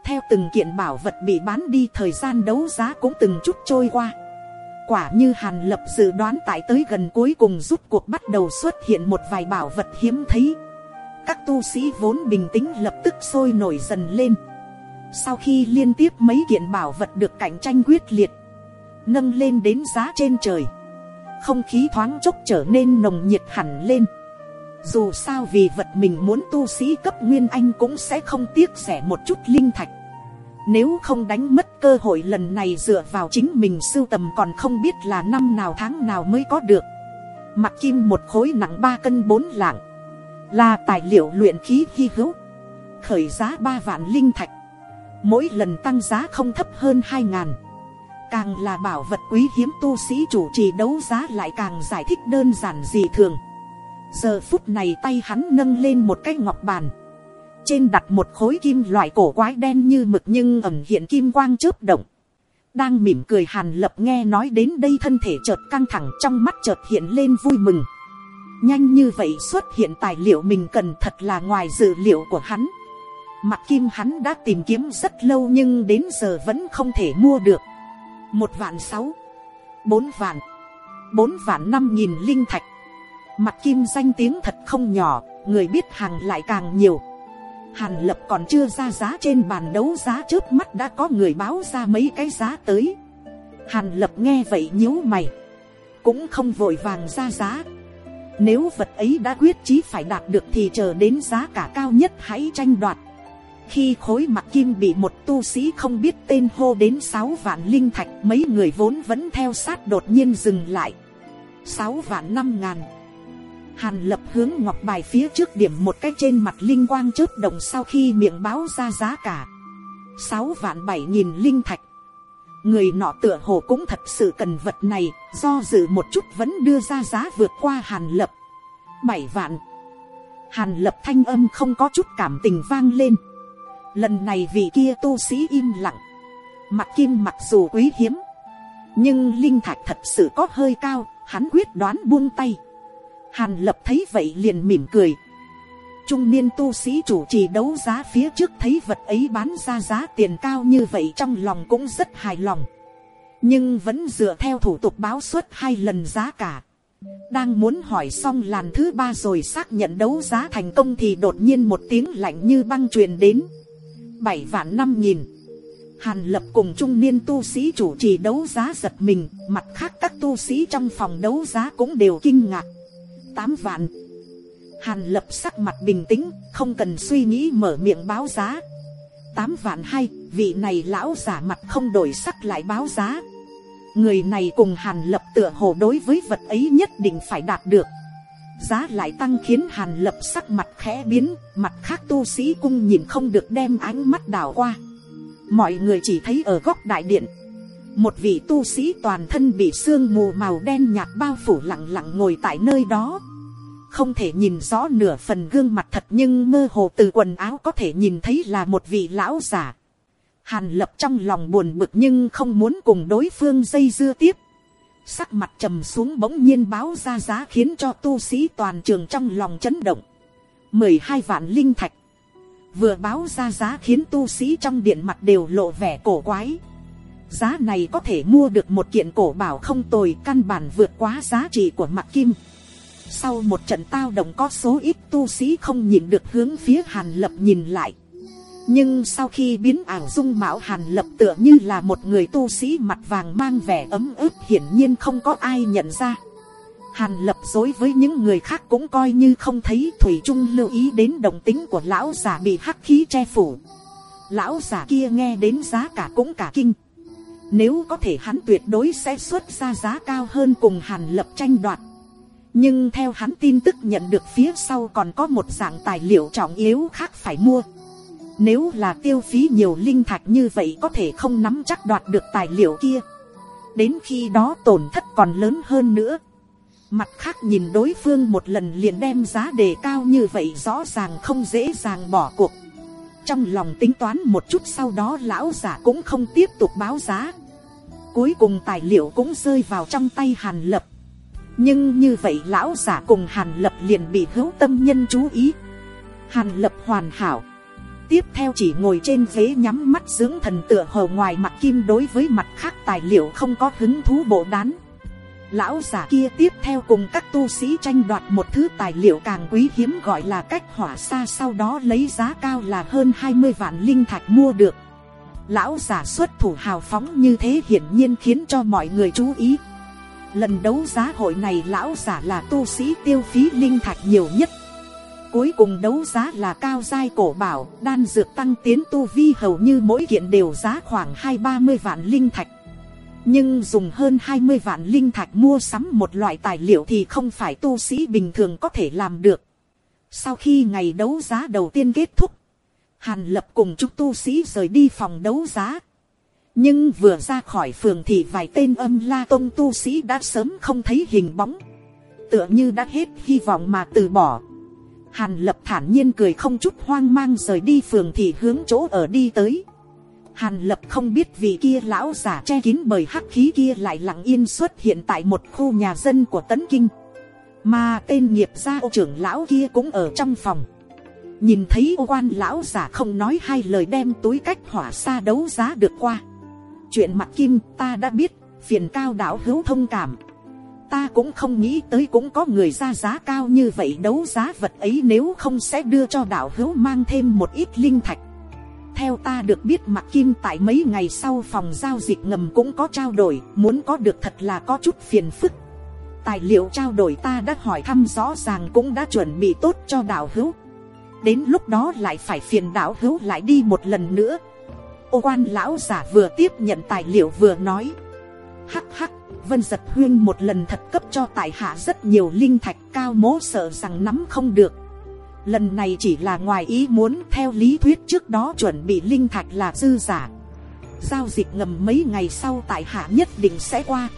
Theo từng kiện bảo vật bị bán đi, thời gian đấu giá cũng từng chút trôi qua. Quả như hàn lập dự đoán tại tới gần cuối cùng rút cuộc bắt đầu xuất hiện một vài bảo vật hiếm thấy các tu sĩ vốn bình tĩnh lập tức sôi nổi dần lên. Sau khi liên tiếp mấy kiện bảo vật được cạnh tranh quyết liệt, nâng lên đến giá trên trời, không khí thoáng chốc trở nên nồng nhiệt hẳn lên. Dù sao vì vật mình muốn tu sĩ cấp nguyên anh cũng sẽ không tiếc rẻ một chút linh thạch. Nếu không đánh mất cơ hội lần này dựa vào chính mình sưu tầm còn không biết là năm nào tháng nào mới có được. Mặt kim một khối nặng ba cân bốn lạng là tài liệu luyện khí hy hữu, khởi giá ba vạn linh thạch, mỗi lần tăng giá không thấp hơn hai ngàn. Càng là bảo vật quý hiếm, tu sĩ chủ trì đấu giá lại càng giải thích đơn giản gì thường. Giờ phút này tay hắn nâng lên một cái ngọc bàn. Trên đặt một khối kim loại cổ quái đen như mực nhưng ẩm hiện kim quang chớp động. Đang mỉm cười hàn lập nghe nói đến đây thân thể chợt căng thẳng trong mắt chợt hiện lên vui mừng nhanh như vậy xuất hiện tài liệu mình cần thật là ngoài dự liệu của hắn. Mặt kim hắn đã tìm kiếm rất lâu nhưng đến giờ vẫn không thể mua được. Một vạn sáu, bốn vạn bốn vạn năm nghìn linh thạch. Mặt kim danh tiếng thật không nhỏ, người biết hàng lại càng nhiều. Hàn lập còn chưa ra giá trên bàn đấu giá trước mắt đã có người báo ra mấy cái giá tới. Hàn lập nghe vậy nhíu mày. Cũng không vội vàng ra giá nếu vật ấy đã quyết chí phải đạt được thì chờ đến giá cả cao nhất hãy tranh đoạt. Khi khối mặt kim bị một tu sĩ không biết tên hô đến sáu vạn linh thạch, mấy người vốn vẫn theo sát đột nhiên dừng lại. Sáu vạn năm ngàn. Hàn lập hướng ngọc bài phía trước điểm một cái trên mặt linh quang chớp động sau khi miệng báo ra giá cả. Sáu vạn bảy nghìn linh thạch người nọ tựa hồ cũng thật sự cần vật này, do dự một chút vẫn đưa ra giá vượt qua hàn lập. Bảy vạn. Hàn lập thanh âm không có chút cảm tình vang lên. Lần này vị kia tu sĩ im lặng. Mặt kim mặc dù quý hiếm, nhưng linh thạch thật sự có hơi cao, hắn quyết đoán buông tay. Hàn lập thấy vậy liền mỉm cười trung niên tu sĩ chủ trì đấu giá phía trước thấy vật ấy bán ra giá tiền cao như vậy trong lòng cũng rất hài lòng. Nhưng vẫn dựa theo thủ tục báo suất hai lần giá cả. Đang muốn hỏi xong làn thứ ba rồi xác nhận đấu giá thành công thì đột nhiên một tiếng lạnh như băng truyền đến. Bảy vạn năm nghìn. Hàn lập cùng trung niên tu sĩ chủ trì đấu giá giật mình, mặt khác các tu sĩ trong phòng đấu giá cũng đều kinh ngạc. Tám vạn hàn lập sắc mặt bình tĩnh, không cần suy nghĩ mở miệng báo giá. Tám vạn hai, vị này lão giả mặt không đổi sắc lại báo giá. Người này cùng hàn lập tựa hồ đối với vật ấy nhất định phải đạt được. Giá lại tăng khiến hàn lập sắc mặt khẽ biến, mặt khác tu sĩ cung nhìn không được đem ánh mắt đảo qua. Mọi người chỉ thấy ở góc đại điện, một vị tu sĩ toàn thân bị sương mù màu đen nhạt bao phủ lặng lặng ngồi tại nơi đó không thể nhìn rõ nửa phần gương mặt thật nhưng mơ hồ từ quần áo có thể nhìn thấy là một vị lão giả. Hàn lập trong lòng buồn bực nhưng không muốn cùng đối phương dây dưa tiếp. Sắc mặt trầm xuống bỗng nhiên báo ra giá khiến cho tu sĩ toàn trường trong lòng chấn động. mười hai vạn linh thạch. Vừa báo ra giá khiến tu sĩ trong điện mặt đều lộ vẻ cổ quái. Giá này có thể mua được một kiện cổ bảo không tồi, căn bản vượt quá giá trị của mặt kim. Sau một trận tao động có số ít tu sĩ không nhìn được hướng phía hàn lập nhìn lại. Nhưng sau khi biến ảo dung mạo hàn lập tựa như là một người tu sĩ mặt vàng mang vẻ ấm ức hiển nhiên không có ai nhận ra. Hàn lập dối với những người khác cũng coi như không thấy Thủy Trung lưu ý đến đồng tính của lão giả bị hắc khí che phủ. Lão giả kia nghe đến giá cả cũng cả kinh. Nếu có thể hắn tuyệt đối sẽ xuất ra giá cao hơn cùng hàn lập tranh đoạt. Nhưng theo hắn tin tức nhận được phía sau còn có một dạng tài liệu trọng yếu khác phải mua. Nếu là tiêu phí nhiều linh thạch như vậy có thể không nắm chắc đoạt được tài liệu kia. Đến khi đó tổn thất còn lớn hơn nữa. Mặt khác nhìn đối phương một lần liền đem giá đề cao như vậy rõ ràng không dễ dàng bỏ cuộc. Trong lòng tính toán một chút sau đó lão giả cũng không tiếp tục báo giá. Cuối cùng tài liệu cũng rơi vào trong tay Hàn Lập. Nhưng như vậy lão giả cùng Hàn Lập liền bị hữu tâm nhân chú ý. Hàn Lập hoàn hảo tiếp theo chỉ ngồi trên ghế nhắm mắt dưỡng thần tựa hầu ngoài mặt kim đối với mặt khác tài liệu không có hứng thú bộ đán. Lão giả kia tiếp theo cùng các tu sĩ tranh đoạt một thứ tài liệu càng quý hiếm gọi là cách hỏa xa sau đó lấy giá cao là hơn 20 vạn linh thạch mua được. Lão giả xuất thủ hào phóng như thế hiển nhiên khiến cho mọi người chú ý. Lần đấu giá hội này lão giả là tu sĩ tiêu phí linh thạch nhiều nhất cuối cùng đấu giá là cao giai cổ bảo, đan dược tăng tiến tu vi hầu như mỗi kiện đều giá khoảng hai ba mươi vạn linh thạch. Nhưng dùng hơn hai mươi vạn linh thạch mua sắm một loại tài liệu thì không phải tu sĩ bình thường có thể làm được. Sau khi ngày đấu giá đầu tiên kết thúc, Hàn Lập cùng chúng tu sĩ rời đi phòng đấu giá. Nhưng vừa ra khỏi phường thì vài tên âm la tông tu sĩ đã sớm không thấy hình bóng. Tựa như đã hết hy vọng mà từ bỏ. Hàn lập thản nhiên cười không chút hoang mang rời đi phường thì hướng chỗ ở đi tới. Hàn lập không biết vì kia lão giả che kín bởi hắc khí kia lại lặng yên xuất hiện tại một khu nhà dân của Tấn Kinh. Mà tên nghiệp gia ô trưởng lão kia cũng ở trong phòng. Nhìn thấy ô quan lão giả không nói hai lời đem túi cách hỏa xa đấu giá được qua. Chuyện mặt kim ta đã biết, phiền cao đảo hữu thông cảm ta cũng không nghĩ tới cũng có người ra giá cao như vậy đấu giá vật ấy nếu không sẽ đưa cho đạo hữu mang thêm một ít linh thạch. Theo ta được biết mặt kim tại mấy ngày sau phòng giao dịch ngầm cũng có trao đổi, muốn có được thật là có chút phiền phức. Tài liệu trao đổi ta đã hỏi thăm rõ ràng cũng đã chuẩn bị tốt cho đạo hữu. Đến lúc đó lại phải phiền đạo hữu lại đi một lần nữa. Ô quan lão giả vừa tiếp nhận tài liệu vừa nói. Hắc hắc, Vân giật huyên một lần thật cấp cho tại hạ rất nhiều linh thạch cao mố sợ rằng nắm không được. Lần này chỉ là ngoài ý muốn, theo lý thuyết trước đó chuẩn bị linh thạch là dư giả. Giao dịch ngầm mấy ngày sau tại hạ nhất định sẽ qua.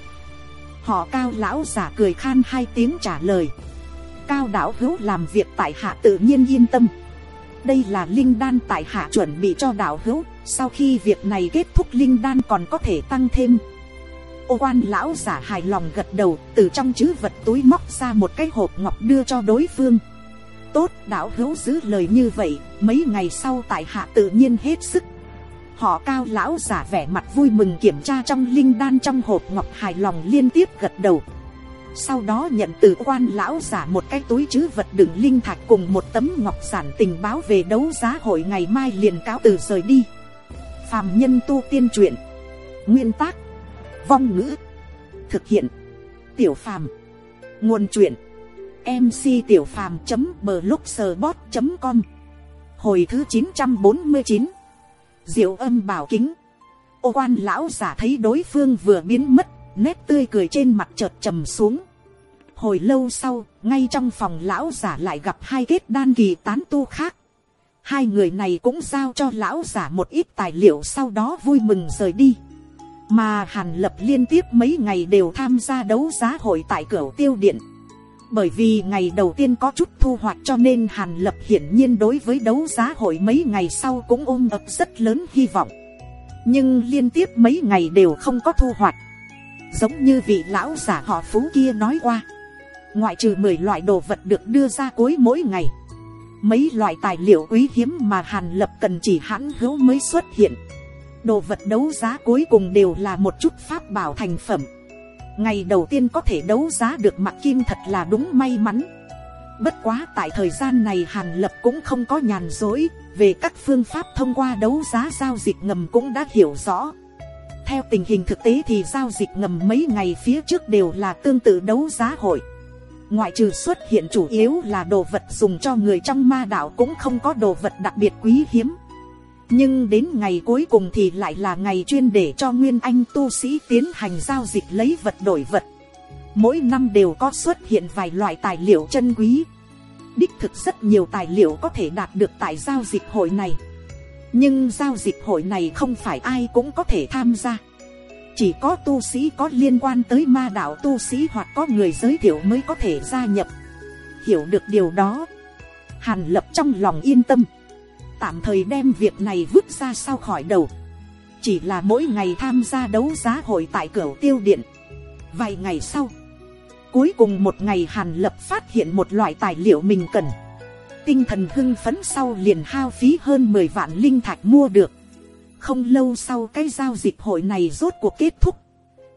Họ cao lão giả cười khan hai tiếng trả lời. Cao đảo hữu làm việc tại hạ tự nhiên yên tâm. Đây là linh đan tại hạ chuẩn bị cho đạo hữu. Sau khi việc này kết thúc, linh đan còn có thể tăng thêm. Ô quan lão giả hài lòng gật đầu, từ trong chữ vật túi móc ra một cái hộp ngọc đưa cho đối phương. Tốt, đạo hữu giữ lời như vậy, mấy ngày sau tại hạ tự nhiên hết sức. Họ cao lão giả vẻ mặt vui mừng kiểm tra trong linh đan trong hộp ngọc hài lòng liên tiếp gật đầu sau đó nhận từ quan lão giả một cái túi chứ vật đựng linh thạch cùng một tấm ngọc giản tình báo về đấu giá hội ngày mai liền cáo từ rời đi. Phàm nhân tu tiên truyện. Nguyên tác. Vong ngữ. Thực hiện. Tiểu phàm. Nguồn truyện. Mc tiểu phàm blogspot com. Hồi thứ chín trăm bốn mươi chín. Diệu âm bảo kính. Ô quan lão giả thấy đối phương vừa biến mất nét tươi cười trên mặt chợt trầm xuống. Hồi lâu sau, ngay trong phòng lão giả lại gặp hai kết đan kỳ tán tu khác. Hai người này cũng giao cho lão giả một ít tài liệu sau đó vui mừng rời đi. Mà hàn lập liên tiếp mấy ngày đều tham gia đấu giá hội tại cửa tiêu điện. Bởi vì ngày đầu tiên có chút thu hoạch cho nên hàn lập hiển nhiên đối với đấu giá hội mấy ngày sau cũng ôm ập rất lớn hy vọng. Nhưng liên tiếp mấy ngày đều không có thu hoạch giống như vị lão giả họ phú kia nói qua. Ngoại trừ mười loại đồ vật được đưa ra cuối mỗi ngày. Mấy loại tài liệu quý hiếm mà hàn lập cần chỉ hãn hữu mới xuất hiện. Đồ vật đấu giá cuối cùng đều là một chút pháp bảo thành phẩm. Ngày đầu tiên có thể đấu giá được mặc kim thật là đúng may mắn. Bất quá tại thời gian này hàn lập cũng không có nhàn dối về các phương pháp thông qua đấu giá giao dịch ngầm cũng đã hiểu rõ theo tình hình thực tế thì giao dịch ngầm mấy ngày phía trước đều là tương tự đấu giá hội. Ngoại trừ xuất hiện chủ yếu là đồ vật dùng cho người trong ma đạo cũng không có đồ vật đặc biệt quý hiếm. Nhưng đến ngày cuối cùng thì lại là ngày chuyên để cho nguyên anh tu sĩ tiến hành giao dịch lấy vật đổi vật. Mỗi năm đều có xuất hiện vài loại tài liệu chân quý. Đích thực rất nhiều tài liệu có thể đạt được tại giao dịch hội này nhưng giao dịch hội này không phải ai cũng có thể tham gia. Chỉ có tu sĩ có liên quan tới ma đạo, tu sĩ hoặc có người giới thiệu mới có thể gia nhập. Hiểu được điều đó, hàn lập trong lòng yên tâm. Tạm thời đem việc này vứt ra sau khỏi đầu. Chỉ là mỗi ngày tham gia đấu giá hội tại cửa tiêu điện. Vài ngày sau, cuối cùng một ngày hàn lập phát hiện một loại tài liệu mình cần tinh thần hưng phấn sau liền hao phí hơn mười vạn linh thạch mua được. Không lâu sau cái giao dịch hội này rốt cuộc kết thúc.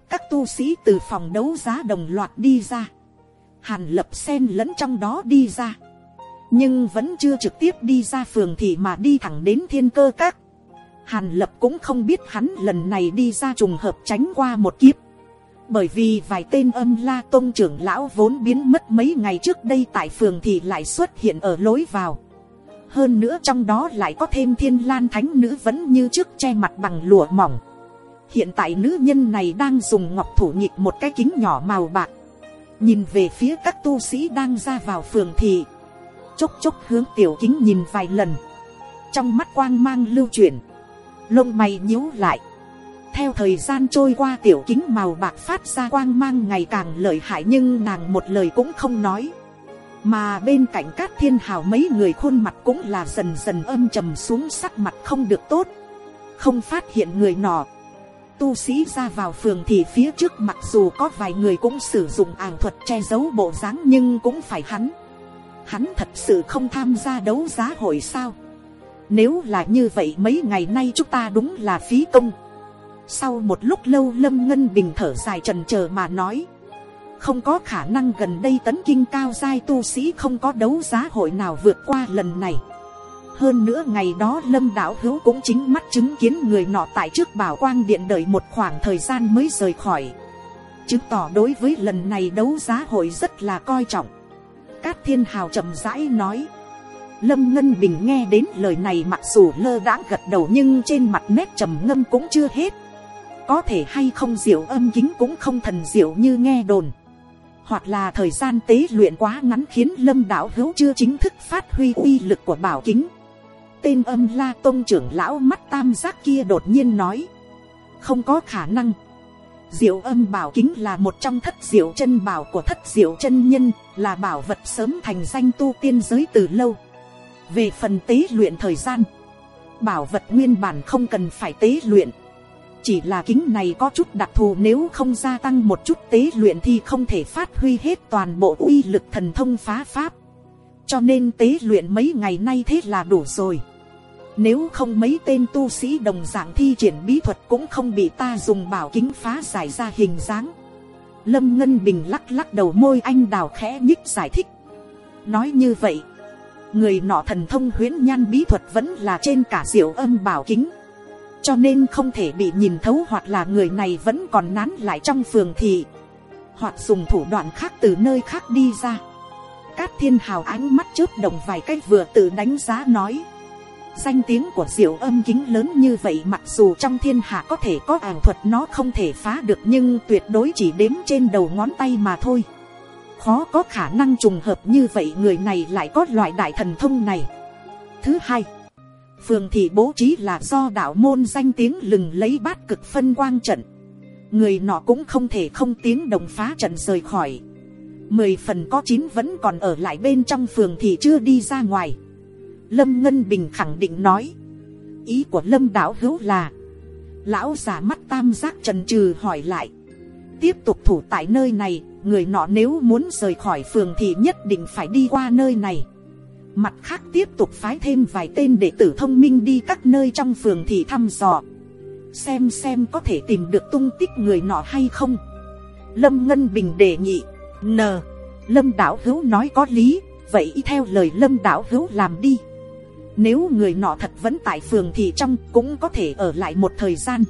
Các tu sĩ từ phòng đấu giá đồng loạt đi ra. Hàn lập sen lẫn trong đó đi ra. Nhưng vẫn chưa trực tiếp đi ra phường thị mà đi thẳng đến thiên cơ các. Hàn lập cũng không biết hắn lần này đi ra trùng hợp tránh qua một kiếp bởi vì vài tên âm la tôn trưởng lão vốn biến mất mấy ngày trước đây tại phường thì lại xuất hiện ở lối vào. Hơn nữa trong đó lại có thêm thiên lan thánh nữ vẫn như trước che mặt bằng lụa mỏng. Hiện tại nữ nhân này đang dùng ngọc thủ nhịp một cái kính nhỏ màu bạc. Nhìn về phía các tu sĩ đang ra vào phường thì, chốc chốc hướng tiểu kính nhìn vài lần. Trong mắt quang mang lưu chuyển, lông mày nhíu lại theo thời gian trôi qua, tiểu kính màu bạc phát ra quang mang ngày càng lợi hại nhưng nàng một lời cũng không nói. Mà bên cạnh các thiên hào mấy người khuôn mặt cũng là dần dần âm trầm xuống sắc mặt không được tốt. Không phát hiện người nọ. Tu sĩ ra vào phường thì phía trước mặc dù có vài người cũng sử dụng ảo thuật che giấu bộ dáng nhưng cũng phải hắn. Hắn thật sự không tham gia đấu giá hội sao? Nếu là như vậy mấy ngày nay chúng ta đúng là phí công sau một lúc lâu lâm ngân bình thở dài trần trờ mà nói. Không có khả năng gần đây tấn kinh cao giai tu sĩ không có đấu giá hội nào vượt qua lần này. Hơn nữa ngày đó lâm đạo hữu cũng chính mắt chứng kiến người nọ tại trước bảo quang điện đợi một khoảng thời gian mới rời khỏi. Chứng tỏ đối với lần này đấu giá hội rất là coi trọng. Cát thiên hào chậm rãi nói. Lâm ngân bình nghe đến lời này mặc dù lơ đãng gật đầu nhưng trên mặt nét trầm ngâm cũng chưa hết có thể hay không diệu âm kính cũng không thần diệu như nghe đồn. Hoặc là thời gian tế luyện quá ngắn khiến lâm đạo hữu chưa chính thức phát huy uy lực của bảo kính. Tên âm la tôn trưởng lão mắt tam giác kia đột nhiên nói, không có khả năng. Diệu âm bảo kính là một trong thất diệu chân bảo của thất diệu chân nhân, là bảo vật sớm thành danh tu tiên giới từ lâu. Về phần tế luyện thời gian, bảo vật nguyên bản không cần phải tế luyện chỉ là kính này có chút đặc thù nếu không gia tăng một chút tế luyện thì không thể phát huy hết toàn bộ uy lực thần thông phá pháp. Cho nên tế luyện mấy ngày nay thế là đủ rồi. Nếu không mấy tên tu sĩ đồng dạng thi triển bí thuật cũng không bị ta dùng bảo kính phá giải ra hình dáng. Lâm ngân bình lắc lắc đầu môi anh đào khẽ nhích giải thích. Nói như vậy, người nọ thần thông huyễn nhan bí thuật vẫn là trên cả diệu âm bảo kính cho nên không thể bị nhìn thấu hoặc là người này vẫn còn nán lại trong phường thị. Hoặc dùng thủ đoạn khác từ nơi khác đi ra. Cát thiên hào ánh mắt chớp đồng vài cách vừa tự đánh giá nói. Danh tiếng của diệu âm kính lớn như vậy mặc dù trong thiên hạ có thể có ảo thuật nó không thể phá được nhưng tuyệt đối chỉ đếm trên đầu ngón tay mà thôi. Khó có khả năng trùng hợp như vậy người này lại có loại đại thần thông này. Thứ hai phường thị bố trí là do đạo môn danh tiếng lừng lấy bát cực phân quang trận người nọ cũng không thể không tiếng đồng phá trận rời khỏi mười phần có chín vẫn còn ở lại bên trong phường thì chưa đi ra ngoài. Lâm Ngân Bình khẳng định nói. Ý của Lâm Đạo Hữu là. Lão giả mắt tam giác trần trừ hỏi lại. Tiếp tục thủ tại nơi này, người nọ nếu muốn rời khỏi phường thì nhất định phải đi qua nơi này. Mặt khác tiếp tục phái thêm vài tên đệ tử thông minh đi các nơi trong phường thì thăm dò. Xem xem có thể tìm được tung tích người nọ hay không. Lâm Ngân Bình đề nghị. N. Lâm Đạo Hữu nói có lý, vậy theo lời Lâm Đạo Hữu làm đi. Nếu người nọ thật vẫn tại phường thì trong cũng có thể ở lại một thời gian.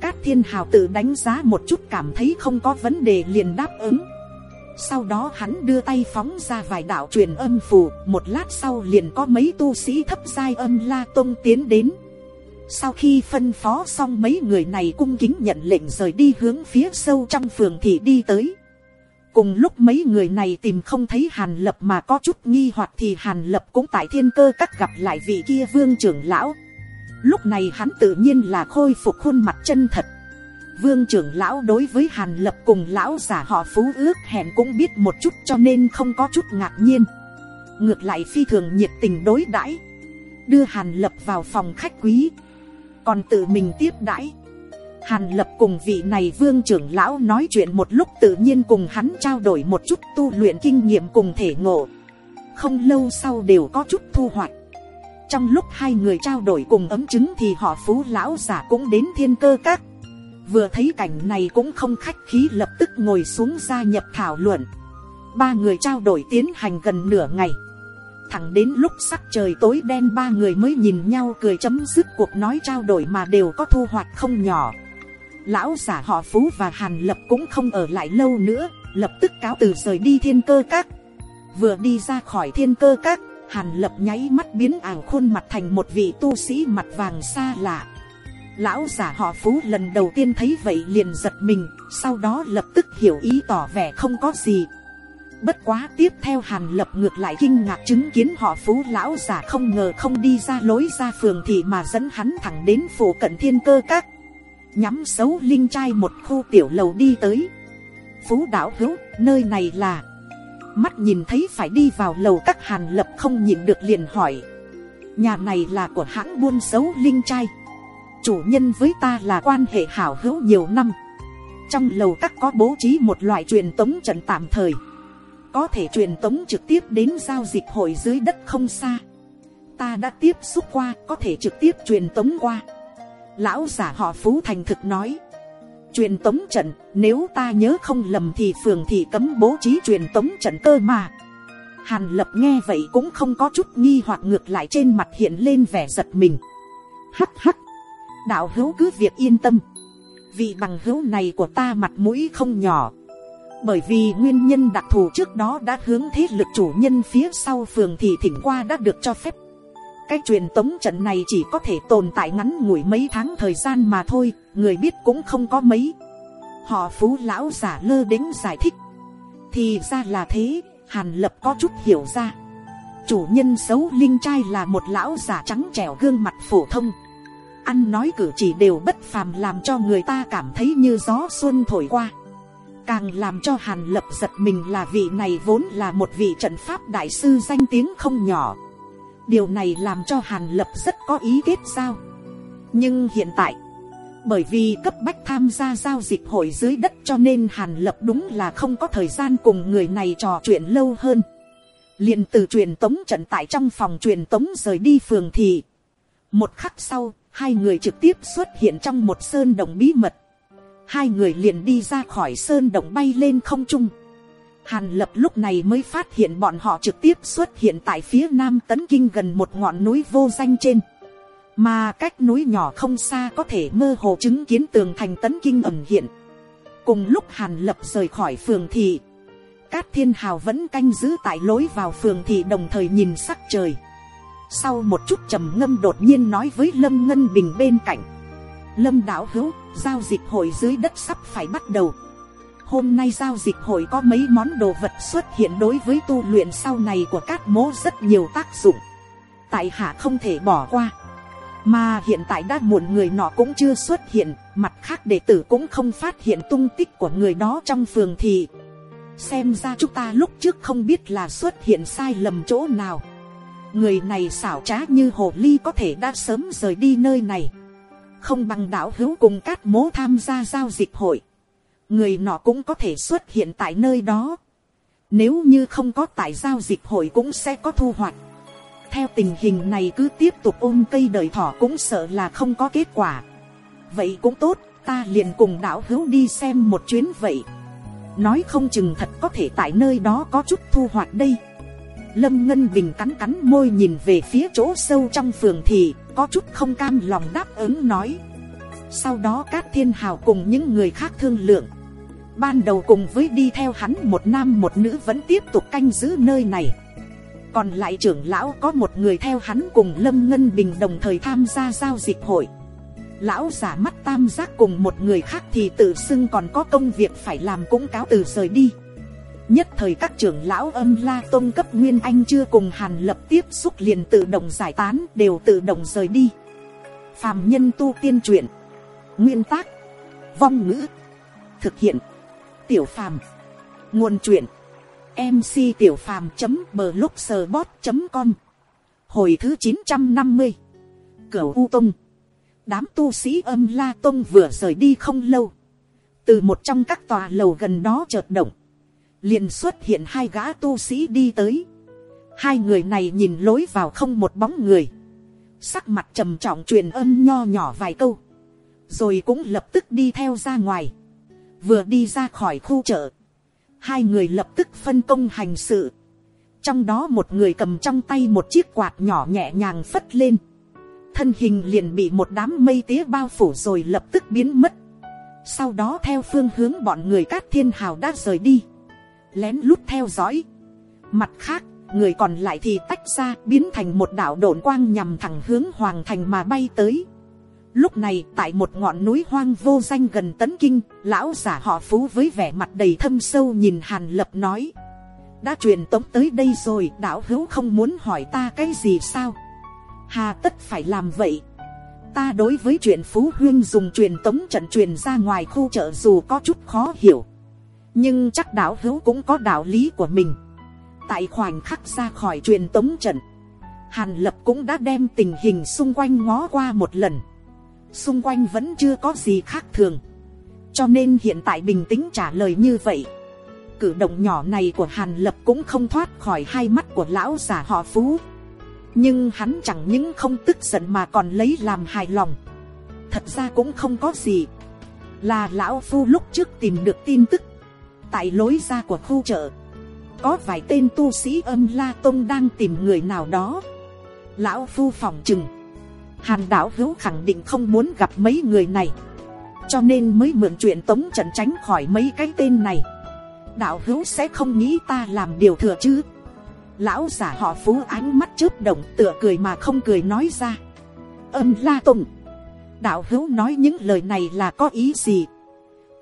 Cát Thiên Hào tự đánh giá một chút cảm thấy không có vấn đề liền đáp ứng. Sau đó hắn đưa tay phóng ra vài đạo truyền âm phù, một lát sau liền có mấy tu sĩ thấp giai âm la tông tiến đến. Sau khi phân phó xong mấy người này cung kính nhận lệnh rời đi hướng phía sâu trong phường thì đi tới. Cùng lúc mấy người này tìm không thấy Hàn Lập mà có chút nghi hoặc thì Hàn Lập cũng tại thiên cơ các gặp lại vị kia vương trưởng lão. Lúc này hắn tự nhiên là khôi phục khuôn mặt chân thật. Vương trưởng lão đối với Hàn Lập cùng lão giả họ phú ước hẹn cũng biết một chút cho nên không có chút ngạc nhiên. Ngược lại phi thường nhiệt tình đối đãi Đưa Hàn Lập vào phòng khách quý. Còn tự mình tiếp đãi Hàn lập cùng vị này vương trưởng lão nói chuyện một lúc tự nhiên cùng hắn trao đổi một chút tu luyện kinh nghiệm cùng thể ngộ. Không lâu sau đều có chút thu hoạch. Trong lúc hai người trao đổi cùng ấm chứng thì họ phú lão giả cũng đến thiên cơ các. Vừa thấy cảnh này cũng không khách khí lập tức ngồi xuống gia nhập thảo luận. Ba người trao đổi tiến hành gần nửa ngày. Thẳng đến lúc sắc trời tối đen ba người mới nhìn nhau cười chấm dứt cuộc nói trao đổi mà đều có thu hoạch không nhỏ lão giả họ phú và hàn lập cũng không ở lại lâu nữa, lập tức cáo từ rời đi thiên cơ các vừa đi ra khỏi thiên cơ các, hàn lập nháy mắt biến ảo khuôn mặt thành một vị tu sĩ mặt vàng xa lạ lão giả họ phú lần đầu tiên thấy vậy liền giật mình, sau đó lập tức hiểu ý tỏ vẻ không có gì. Bất quá tiếp theo hàn lập ngược lại kinh ngạc chứng kiến họ phú lão giả không ngờ không đi ra lối ra phường thì mà dẫn hắn thẳng đến phủ cận thiên cơ các. Nhắm xấu linh trai một khu tiểu lầu đi tới. Phú đảo hữu, nơi này là. Mắt nhìn thấy phải đi vào lầu các hàn lập không nhìn được liền hỏi. Nhà này là của hãng buôn xấu linh trai chủ nhân với ta là quan hệ hảo hữu nhiều năm trong lầu các có bố trí một loại truyền tống trận tạm thời có thể truyền tống trực tiếp đến giao dịch hội dưới đất không xa ta đã tiếp xúc qua có thể trực tiếp truyền tống qua Lão giả họ Phú thành thực nói. Truyền tống trận, nếu ta nhớ không lầm thì phường thì cấm bố trí truyền tống trận cơ mà. Hàn lập nghe vậy cũng không có chút nghi hoặc ngược lại trên mặt hiện lên vẻ giật mình. Hắc hắc. Đạo hữu cứ việc yên tâm. Vị bằng hữu này của ta mặt mũi không nhỏ. Bởi vì nguyên nhân đặc thù trước đó đã hướng thế lực chủ nhân phía sau phường thì thỉnh qua đã được cho phép cái truyền tống trận này chỉ có thể tồn tại ngắn ngủi mấy tháng thời gian mà thôi, người biết cũng không có mấy. Họ phú lão giả lơ đĩnh giải thích. Thì ra là thế, Hàn Lập có chút hiểu ra. Chủ nhân xấu linh trai là một lão giả trắng trẻo gương mặt phổ thông. Ăn nói cử chỉ đều bất phàm làm cho người ta cảm thấy như gió xuân thổi qua. Càng làm cho Hàn Lập giật mình là vị này vốn là một vị trận pháp đại sư danh tiếng không nhỏ. Điều này làm cho hàn lập rất có ý kết giao. Nhưng hiện tại, bởi vì cấp bách tham gia giao dịch hội dưới đất cho nên hàn lập đúng là không có thời gian cùng người này trò chuyện lâu hơn. Liền từ truyền tống trận tại trong phòng truyền tống rời đi phường thì, một khắc sau hai người trực tiếp xuất hiện trong một sơn động bí mật hai người liền đi ra khỏi sơn động bay lên không trung Hàn lập lúc này mới phát hiện bọn họ trực tiếp xuất hiện tại phía nam tấn kinh gần một ngọn núi vô danh trên. Mà cách núi nhỏ không xa có thể mơ hồ chứng kiến tường thành tấn kinh ẩn hiện. Cùng lúc Hàn lập rời khỏi phường thị. Cát thiên hào vẫn canh giữ tại lối vào phường thị đồng thời nhìn sắc trời. Sau một chút trầm ngâm đột nhiên nói với Lâm Ngân Bình bên cạnh. Lâm đảo hữu, giao dịch hội dưới đất sắp phải bắt đầu Hôm nay giao dịch hội có mấy món đồ vật xuất hiện đối với tu luyện sau này của các mố rất nhiều tác dụng. Tại hạ không thể bỏ qua. Mà hiện tại đã muộn người nọ cũng chưa xuất hiện, mặt khác đệ tử cũng không phát hiện tung tích của người đó trong phường thị. xem ra chúng ta lúc trước không biết là xuất hiện sai lầm chỗ nào người này xảo trá như hồ ly có thể đã sớm rời đi nơi này. Không bằng đạo hữu cùng cát mố tham gia giao dịch hội. Người nọ cũng có thể xuất hiện tại nơi đó. Nếu như không có tại giao dịch hội cũng sẽ có thu hoạch. Theo tình hình này cứ tiếp tục ôm cây đời thỏ cũng sợ là không có kết quả. Vậy cũng tốt, ta liền cùng đạo hữu đi xem một chuyến vậy. Nói không chừng thật có thể tại nơi đó có chút thu hoạch đây lâm ngân bình cắn cắn môi nhìn về phía chỗ sâu trong phường thì có chút không cam lòng đáp ứng nói. Sau đó các thiên hào cùng những người khác thương lượng. Ban đầu cùng với đi theo hắn một nam một nữ vẫn tiếp tục canh giữ nơi này. Còn lại trưởng lão có một người theo hắn cùng lâm ngân bình đồng thời tham gia giao dịch hội. Lão giả mắt tam giác cùng một người khác thì tự xưng còn có công việc phải làm cũng cáo từ rời đi nhất thời các trưởng lão âm la tôn cấp nguyên anh chưa cùng hàn lập tiếp xúc liền tự động giải tán, đều tự động rời đi. Phàm nhân tu tiên truyện, nguyên tác, vong ngữ, thực hiện, tiểu phàm, nguồn truyện mc tiểu phàm blogspot com, hồi thứ chín trăm năm mươi, cửu u tông. Đám tu sĩ âm la tông vừa rời đi không lâu, từ một trong các tòa lầu gần đó chợt động liền xuất hiện hai gã tu sĩ đi tới. Hai người này nhìn lối vào không một bóng người. Sắc mặt trầm trọng truyền âm nho nhỏ vài câu. Rồi cũng lập tức đi theo ra ngoài. Vừa đi ra khỏi khu chợ. Hai người lập tức phân công hành sự. Trong đó một người cầm trong tay một chiếc quạt nhỏ nhẹ nhàng phất lên. Thân hình liền bị một đám mây tía bao phủ rồi lập tức biến mất. Sau đó theo phương hướng bọn người cát thiên hào đã rời đi lén lút theo dõi. Mặt khác, người còn lại thì tách ra biến thành một đảo đồn quang nhằm thẳng hướng hoàng thành mà bay tới. Lúc này, tại một ngọn núi hoang vô danh gần tấn kinh, lão giả họ phú với vẻ mặt đầy thâm sâu nhìn hàn lập nói, đã truyền tống tới đây rồi, đạo hữu không muốn hỏi ta cái gì sao? Hà tất phải làm vậy. Ta đối với chuyện phú huyên dùng truyền tống trận truyền ra ngoài khu chợ dù có chút khó hiểu nhưng chắc đạo hữu cũng có đạo lý của mình. Tại khoảnh khắc ra khỏi truyền tống trận, hàn lập cũng đã đem tình hình xung quanh ngó qua một lần. Xung quanh vẫn chưa có gì khác thường. Cho nên hiện tại bình tĩnh trả lời như vậy. Cử động nhỏ này của hàn lập cũng không thoát khỏi hai mắt của lão già họ phú. Nhưng hắn chẳng những không tức giận mà còn lấy làm hài lòng. Thật ra cũng không có gì. Là lão phu lúc trước tìm được tin tức tại lối ra của khu chợ. Có vài tên tu sĩ âm la tông đang tìm người nào đó. Lão phu phòng chừng. Hàn đảo hữu khẳng định không muốn gặp mấy người này. Cho nên mới mượn chuyện tống trận tránh khỏi mấy cái tên này. Đạo hữu sẽ không nghĩ ta làm điều thừa chứ. Lão giả họ phú ánh mắt chớp động tựa cười mà không cười nói ra. Âm la tùng đạo hữu nói những lời này là có ý gì?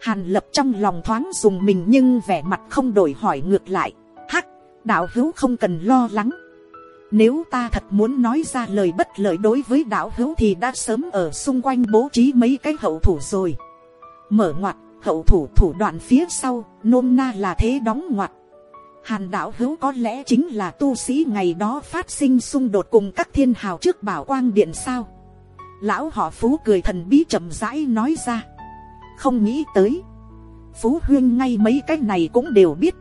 Hàn lập trong lòng thoáng dùng mình nhưng vẻ mặt không đổi hỏi ngược lại. Hắc, đạo hữu không cần lo lắng. Nếu ta thật muốn nói ra lời bất lợi đối với đạo hữu thì đã sớm ở xung quanh bố trí mấy cái hậu thủ rồi. Mở ngoặt, hậu thủ thủ đoạn phía sau, nôm na là thế đóng ngoặt. Hàn đạo hữu có lẽ chính là tu sĩ ngày đó phát sinh xung đột cùng các thiên hào trước bảo quang điện sao? Lão họ phú cười thần bí chậm rãi nói ra không nghĩ tới. Phú huyên ngay mấy cái này cũng đều biết.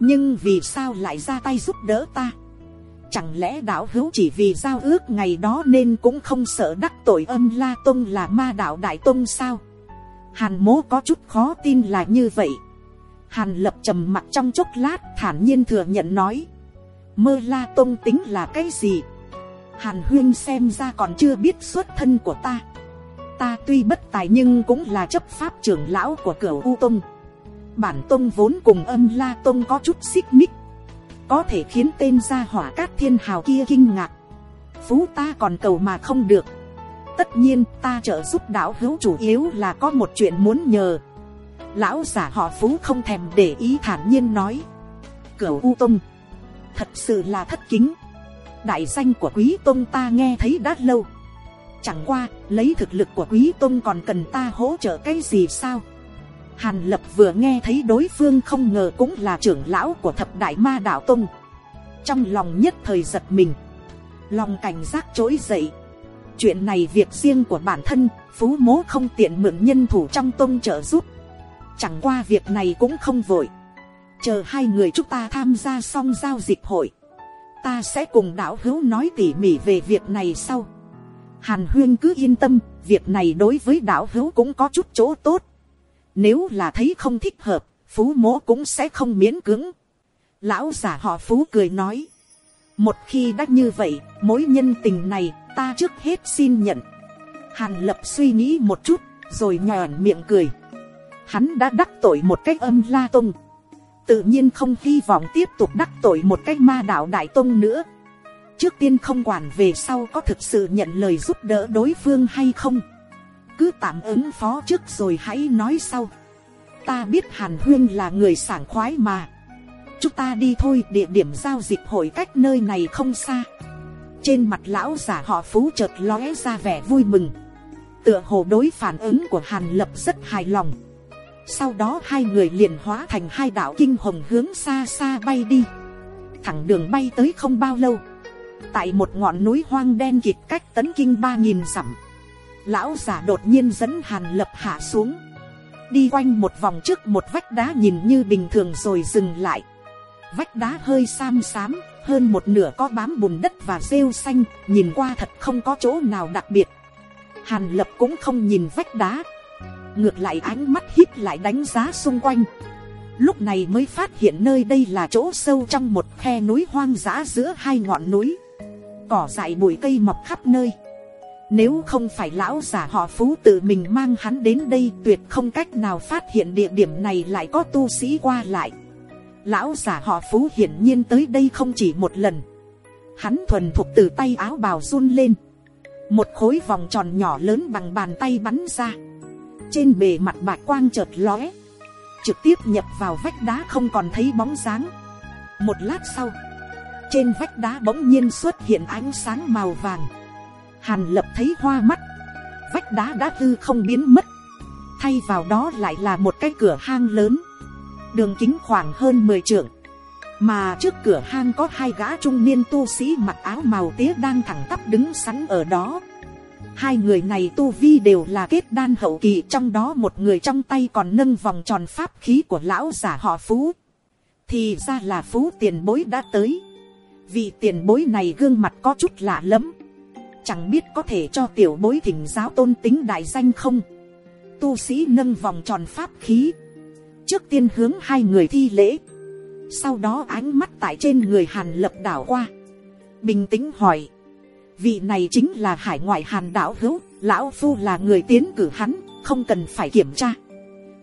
Nhưng vì sao lại ra tay giúp đỡ ta? Chẳng lẽ đạo hữu chỉ vì giao ước ngày đó nên cũng không sợ đắc tội âm la tông là ma đạo đại tông sao? Hàn mố có chút khó tin là như vậy. Hàn lập trầm mặt trong chốc lát, thản nhiên thừa nhận nói. Mơ la tông tính là cái gì? Hàn huyên xem ra còn chưa biết xuất thân của ta ta tuy bất tài nhưng cũng là chấp pháp trưởng lão của cửa u tông. Bản tông vốn cùng âm la tông có chút xích mích. Có thể khiến tên gia hỏa cát thiên hào kia kinh ngạc. Phú ta còn cầu mà không được. Tất nhiên ta trợ giúp đạo hữu chủ yếu là có một chuyện muốn nhờ. Lão giả họ phú không thèm để ý thản nhiên nói. Cửa u tông, thật sự là thất kính. Đại danh của quý tông ta nghe thấy đã lâu chẳng qua lấy thực lực của quý tôn còn cần ta hỗ trợ cái gì sao Hàn lập vừa nghe thấy đối phương không ngờ cũng là trưởng lão của thập đại ma đạo tôn, Trong lòng nhất thời giật mình. Lòng cảnh giác trỗi dậy. Chuyện này việc riêng của bản thân, phú mố không tiện mượn nhân thủ trong tôn trợ giúp. Chẳng qua việc này cũng không vội. Chờ hai người chúng ta tham gia xong giao dịch hội. Ta sẽ cùng đạo hữu nói tỉ mỉ về việc này sau. Hàn huyên cứ yên tâm, việc này đối với đạo hữu cũng có chút chỗ tốt. Nếu là thấy không thích hợp, phú Mỗ cũng sẽ không miễn cưỡng. Lão giả họ phú cười nói. Một khi đã như vậy, mối nhân tình này ta trước hết xin nhận. Hàn lập suy nghĩ một chút, rồi nhòn miệng cười. Hắn đã đắc tội một cách âm la tông. Tự nhiên không hy vọng tiếp tục đắc tội một cách ma đạo đại tông nữa. Trước tiên không quản về sau có thực sự nhận lời giúp đỡ đối phương hay không cứ tạm ứng phó trước rồi hãy nói sau. Ta biết Hàn Huyên là người sảng khoái mà. Chúng ta đi thôi, địa điểm giao dịch hội cách nơi này không xa. Trên mặt lão giả họ phú chợt lóe ra vẻ vui mừng. Tựa hồ đối phản ứng của Hàn Lập rất hài lòng. Sau đó hai người liền hóa thành hai đạo kinh hồng hướng xa xa bay đi. Thẳng đường bay tới không bao lâu. Tại một ngọn núi hoang đen kịt cách tấn kinh ba nghìn dặm Lão giả đột nhiên dẫn hàn lập hạ xuống. Đi quanh một vòng trước một vách đá nhìn như bình thường rồi dừng lại. Vách đá hơi xám xám, hơn một nửa có bám bùn đất và rêu xanh, nhìn qua thật không có chỗ nào đặc biệt. Hàn lập cũng không nhìn vách đá. Ngược lại ánh mắt hít lại đánh giá xung quanh. Lúc này mới phát hiện nơi đây là chỗ sâu trong một khe núi hoang dã giữa hai ngọn núi. Cỏ dại bụi cây mọc khắp nơi nếu không phải lão giả họ phú tự mình mang hắn đến đây, tuyệt không cách nào phát hiện địa điểm này lại có tu sĩ qua lại. Lão giả họ phú hiển nhiên tới đây không chỉ một lần. Hắn thuần thục từ tay áo bào run lên. Một khối vòng tròn nhỏ lớn bằng bàn tay bắn ra. Trên bề mặt bạc quang chợt lóe. Trực tiếp nhập vào vách đá không còn thấy bóng dáng. Một lát sau. Trên vách đá bỗng nhiên xuất hiện ánh sáng màu vàng Hàn lập thấy hoa mắt. Vách đá đã hư không biến mất. Thay vào đó lại là một cái cửa hang lớn. Đường kính khoảng hơn 10 trượng. Mà trước cửa hang có hai gã trung niên tu sĩ mặc áo màu tía đang thẳng tắp đứng sẵn ở đó. Hai người này tu vi đều là kết đan hậu kỳ, trong đó một người trong tay còn nâng vòng tròn pháp khí của lão giả họ Phú. Thì ra là Phú tiền bối đã tới. Vị tiền bối này gương mặt có chút lạ lẫm, Chẳng biết có thể cho tiểu bối thỉnh giáo tôn tính đại danh không? Tu sĩ nâng vòng tròn pháp khí. Trước tiên hướng hai người thi lễ. Sau đó ánh mắt tại trên người hàn lập đảo qua. Bình tĩnh hỏi. Vị này chính là hải ngoại hàn đảo hữu. Lão Phu là người tiến cử hắn Không cần phải kiểm tra.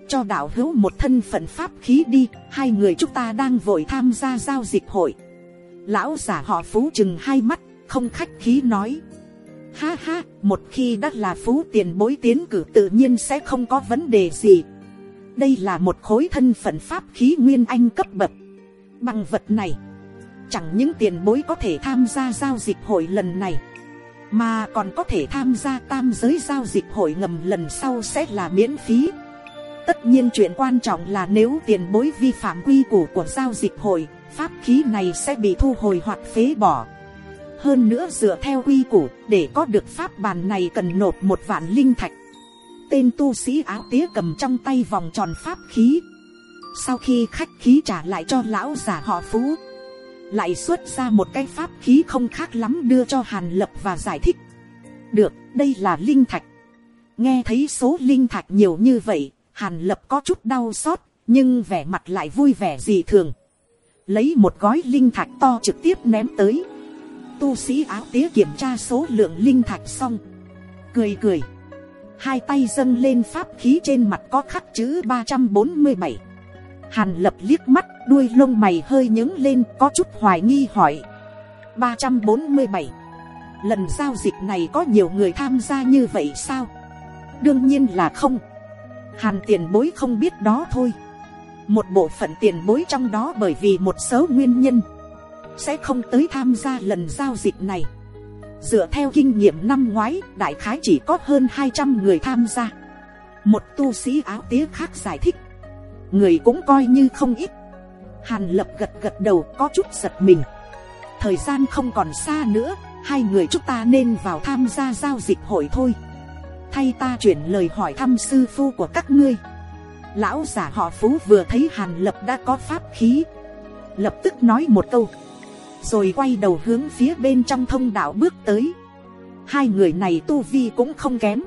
Cho đảo hữu một thân phận pháp khí đi. Hai người chúng ta đang vội tham gia giao dịch hội. Lão giả họ phú chừng hai mắt Không khách khí nói Ha ha, một khi đã là phú tiền bối tiến cử tự nhiên sẽ không có vấn đề gì. Đây là một khối thân phận pháp khí nguyên anh cấp bậc. Bằng vật này, chẳng những tiền bối có thể tham gia giao dịch hội lần này, mà còn có thể tham gia tam giới giao dịch hội ngầm lần sau sẽ là miễn phí. Tất nhiên chuyện quan trọng là nếu tiền bối vi phạm quy củ của giao dịch hội, pháp khí này sẽ bị thu hồi hoặc phế bỏ. Hơn nữa dựa theo quy củ, để có được pháp bàn này cần nộp một vạn linh thạch. Tên tu sĩ áo tía cầm trong tay vòng tròn pháp khí. Sau khi khách khí trả lại cho lão giả họ phú, lại xuất ra một cái pháp khí không khác lắm đưa cho hàn lập và giải thích. Được, đây là linh thạch. Nghe thấy số linh thạch nhiều như vậy, hàn lập có chút đau xót, nhưng vẻ mặt lại vui vẻ dị thường lấy một gói linh thạch to trực tiếp ném tới tu sĩ áo tía kiểm tra số lượng linh thạch xong. Cười cười. Hai tay dâng lên pháp khí trên mặt có khắc chữ ba trăm bốn mươi bảy Hàn lập liếc mắt, đuôi lông mày hơi nhướng lên có chút hoài nghi hỏi. ba trăm bốn mươi bảy Lần giao dịch này có nhiều người tham gia như vậy sao? Đương nhiên là không. Hàn tiền bối không biết đó thôi. Một bộ phận tiền bối trong đó bởi vì một số nguyên nhân sẽ không tới tham gia lần giao dịch này. Dựa theo kinh nghiệm năm ngoái, đại khái chỉ có hơn 200 người tham gia. Một tu sĩ áo tía khác giải thích. người cũng coi như không ít hàn lập gật gật đầu có chút giật mình thời gian không còn xa nữa hai người chúng ta nên vào tham gia giao dịch hội thôi thay ta chuyển lời hỏi thăm sư phu của các ngươi lão giả họ phú vừa thấy hàn lập đã có pháp khí. Lập tức nói một câu. Rồi quay đầu hướng phía bên trong thông đạo bước tới. Hai người này tu vi cũng không kém.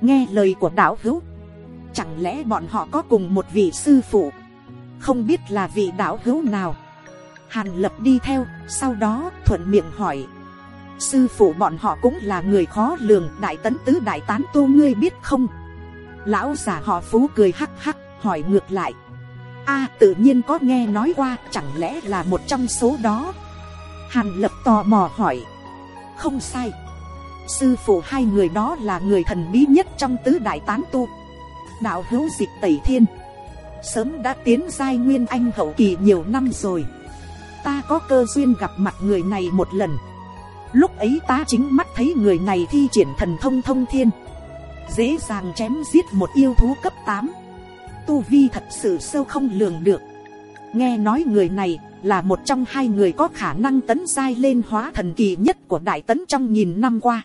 Nghe lời của đạo hữu. Chẳng lẽ bọn họ có cùng một vị sư phụ? Không biết là vị đạo hữu nào. Hàn lập đi theo, sau đó thuận miệng hỏi. Sư phụ bọn họ cũng là người khó lường, đại tấn tứ đại tán tu ngươi biết không? Lão già họ phú cười hắc hắc, hỏi ngược lại. A, tự nhiên có nghe nói qua, chẳng lẽ là một trong số đó? Hàn lập tò mò hỏi. Không sai. Sư phụ hai người đó là người thần bí nhất trong tứ đại tán tu. Đạo hữu dịch tẩy thiên. Sớm đã tiến giai nguyên anh hậu kỳ nhiều năm rồi. Ta có cơ duyên gặp mặt người này một lần. Lúc ấy ta chính mắt thấy người này thi triển thần thông thông thiên dễ dàng chém giết một yêu thú cấp tám. Tu vi thật sự sâu không lường được. Nghe nói người này là một trong hai người có khả năng tấn giai lên hóa thần kỳ nhất của đại tấn trong nghìn năm qua.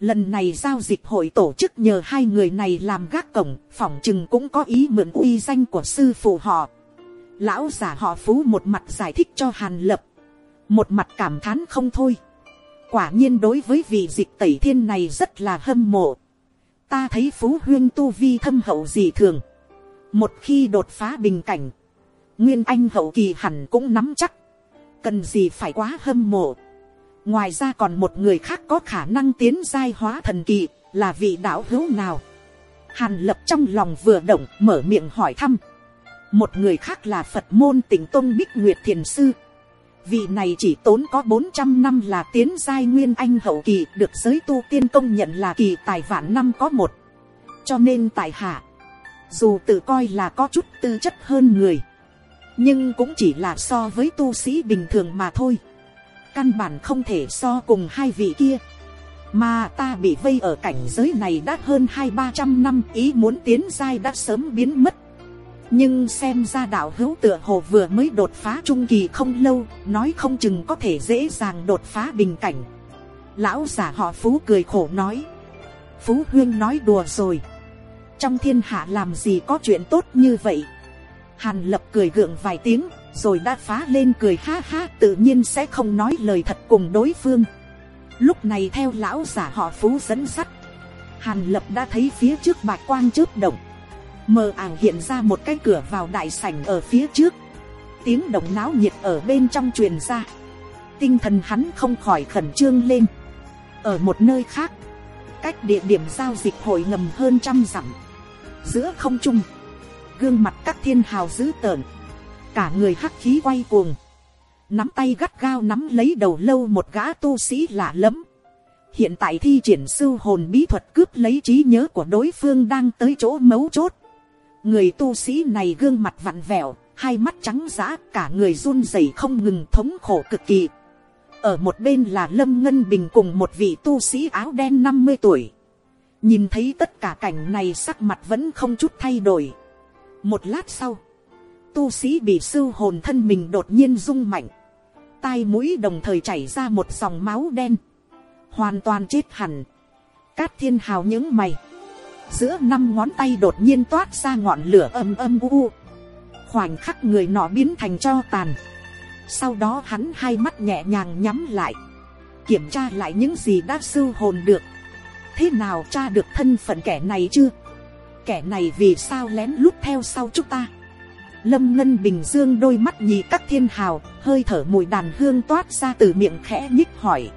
Lần này giao dịch hội tổ chức nhờ hai người này làm gác cổng, phỏng chừng cũng có ý mượn uy danh của sư phụ họ. Lão giả họ phú một mặt giải thích cho hàn lập, một mặt cảm thán không thôi. Quả nhiên đối với vị dịch tẩy thiên này rất là hâm mộ ta thấy phú huyên tu vi thâm hậu gì thường. Một khi đột phá bình cảnh, nguyên anh hậu kỳ hẳn cũng nắm chắc. Cần gì phải quá hâm mộ. Ngoài ra còn một người khác có khả năng tiến giai hóa thần kỳ là vị đạo hữu nào? Hàn lập trong lòng vừa động, mở miệng hỏi thăm. Một người khác là phật môn tỉnh tôn bích nguyệt thiền sư vị này chỉ tốn có bốn trăm năm là tiến giai nguyên anh hậu kỳ, được giới tu tiên công nhận là kỳ tài vạn năm có một. Cho nên tại hạ, dù tự coi là có chút tư chất hơn người, nhưng cũng chỉ là so với tu sĩ bình thường mà thôi. Căn bản không thể so cùng hai vị kia. Mà ta bị vây ở cảnh giới này đã hơn hai ba trăm năm, ý muốn tiến giai đã sớm biến mất nhưng xem ra đạo hữu tựa hồ vừa mới đột phá trung kỳ không lâu, nói không chừng có thể dễ dàng đột phá bình cảnh. Lão giả họ phú cười khổ nói. Phú huyên nói đùa rồi. Trong thiên hạ làm gì có chuyện tốt như vậy? Hàn lập cười gượng vài tiếng, rồi đã phá lên cười ha ha, tự nhiên sẽ không nói lời thật cùng đối phương. Lúc này theo lão giả họ phú dẫn sắt, hàn lập đã thấy phía trước bạch quang chớp động mờ ảo hiện ra một cái cửa vào đại sảnh ở phía trước. Tiếng động náo nhiệt ở bên trong truyền ra. Tinh thần hắn không khỏi khẩn trương lên. Ở một nơi khác, cách địa điểm giao dịch hội ngầm hơn trăm dặm. Giữa không trung, gương mặt các thiên hào dữ tợn. Cả người hắc khí quay cuồng. Nắm tay gắt gao nắm lấy đầu lâu một gã tu sĩ lạ lẫm. Hiện tại thi triển sư hồn bí thuật cướp lấy trí nhớ của đối phương đang tới chỗ mấu chốt người tu sĩ này gương mặt vặn vẹo, hai mắt trắng giã cả người run rẩy không ngừng thống khổ cực kỳ. Ở một bên là lâm ngân bình cùng một vị tu sĩ áo đen năm mươi tuổi. Nhìn thấy tất cả cảnh này sắc mặt vẫn không chút thay đổi. Một lát sau, tu sĩ bị sư hồn thân mình đột nhiên rung mạnh. Tai mũi đồng thời chảy ra một dòng máu đen. Hoàn toàn chết hẳn. Cát thiên hào những mày giữa năm ngón tay đột nhiên toát ra ngọn lửa âm âm u khoảnh khắc người nọ biến thành cho tàn. Sau đó hắn hai mắt nhẹ nhàng nhắm lại. Kiểm tra lại những gì đã sưu hồn được. Thế nào tra được thân phận kẻ này chưa? Kẻ này vì sao lén lút theo sau chúng ta? Lâm ngân bình dương đôi mắt nhì các thiên hào, hơi thở mùi đàn hương toát ra từ miệng khẽ nhích hỏi.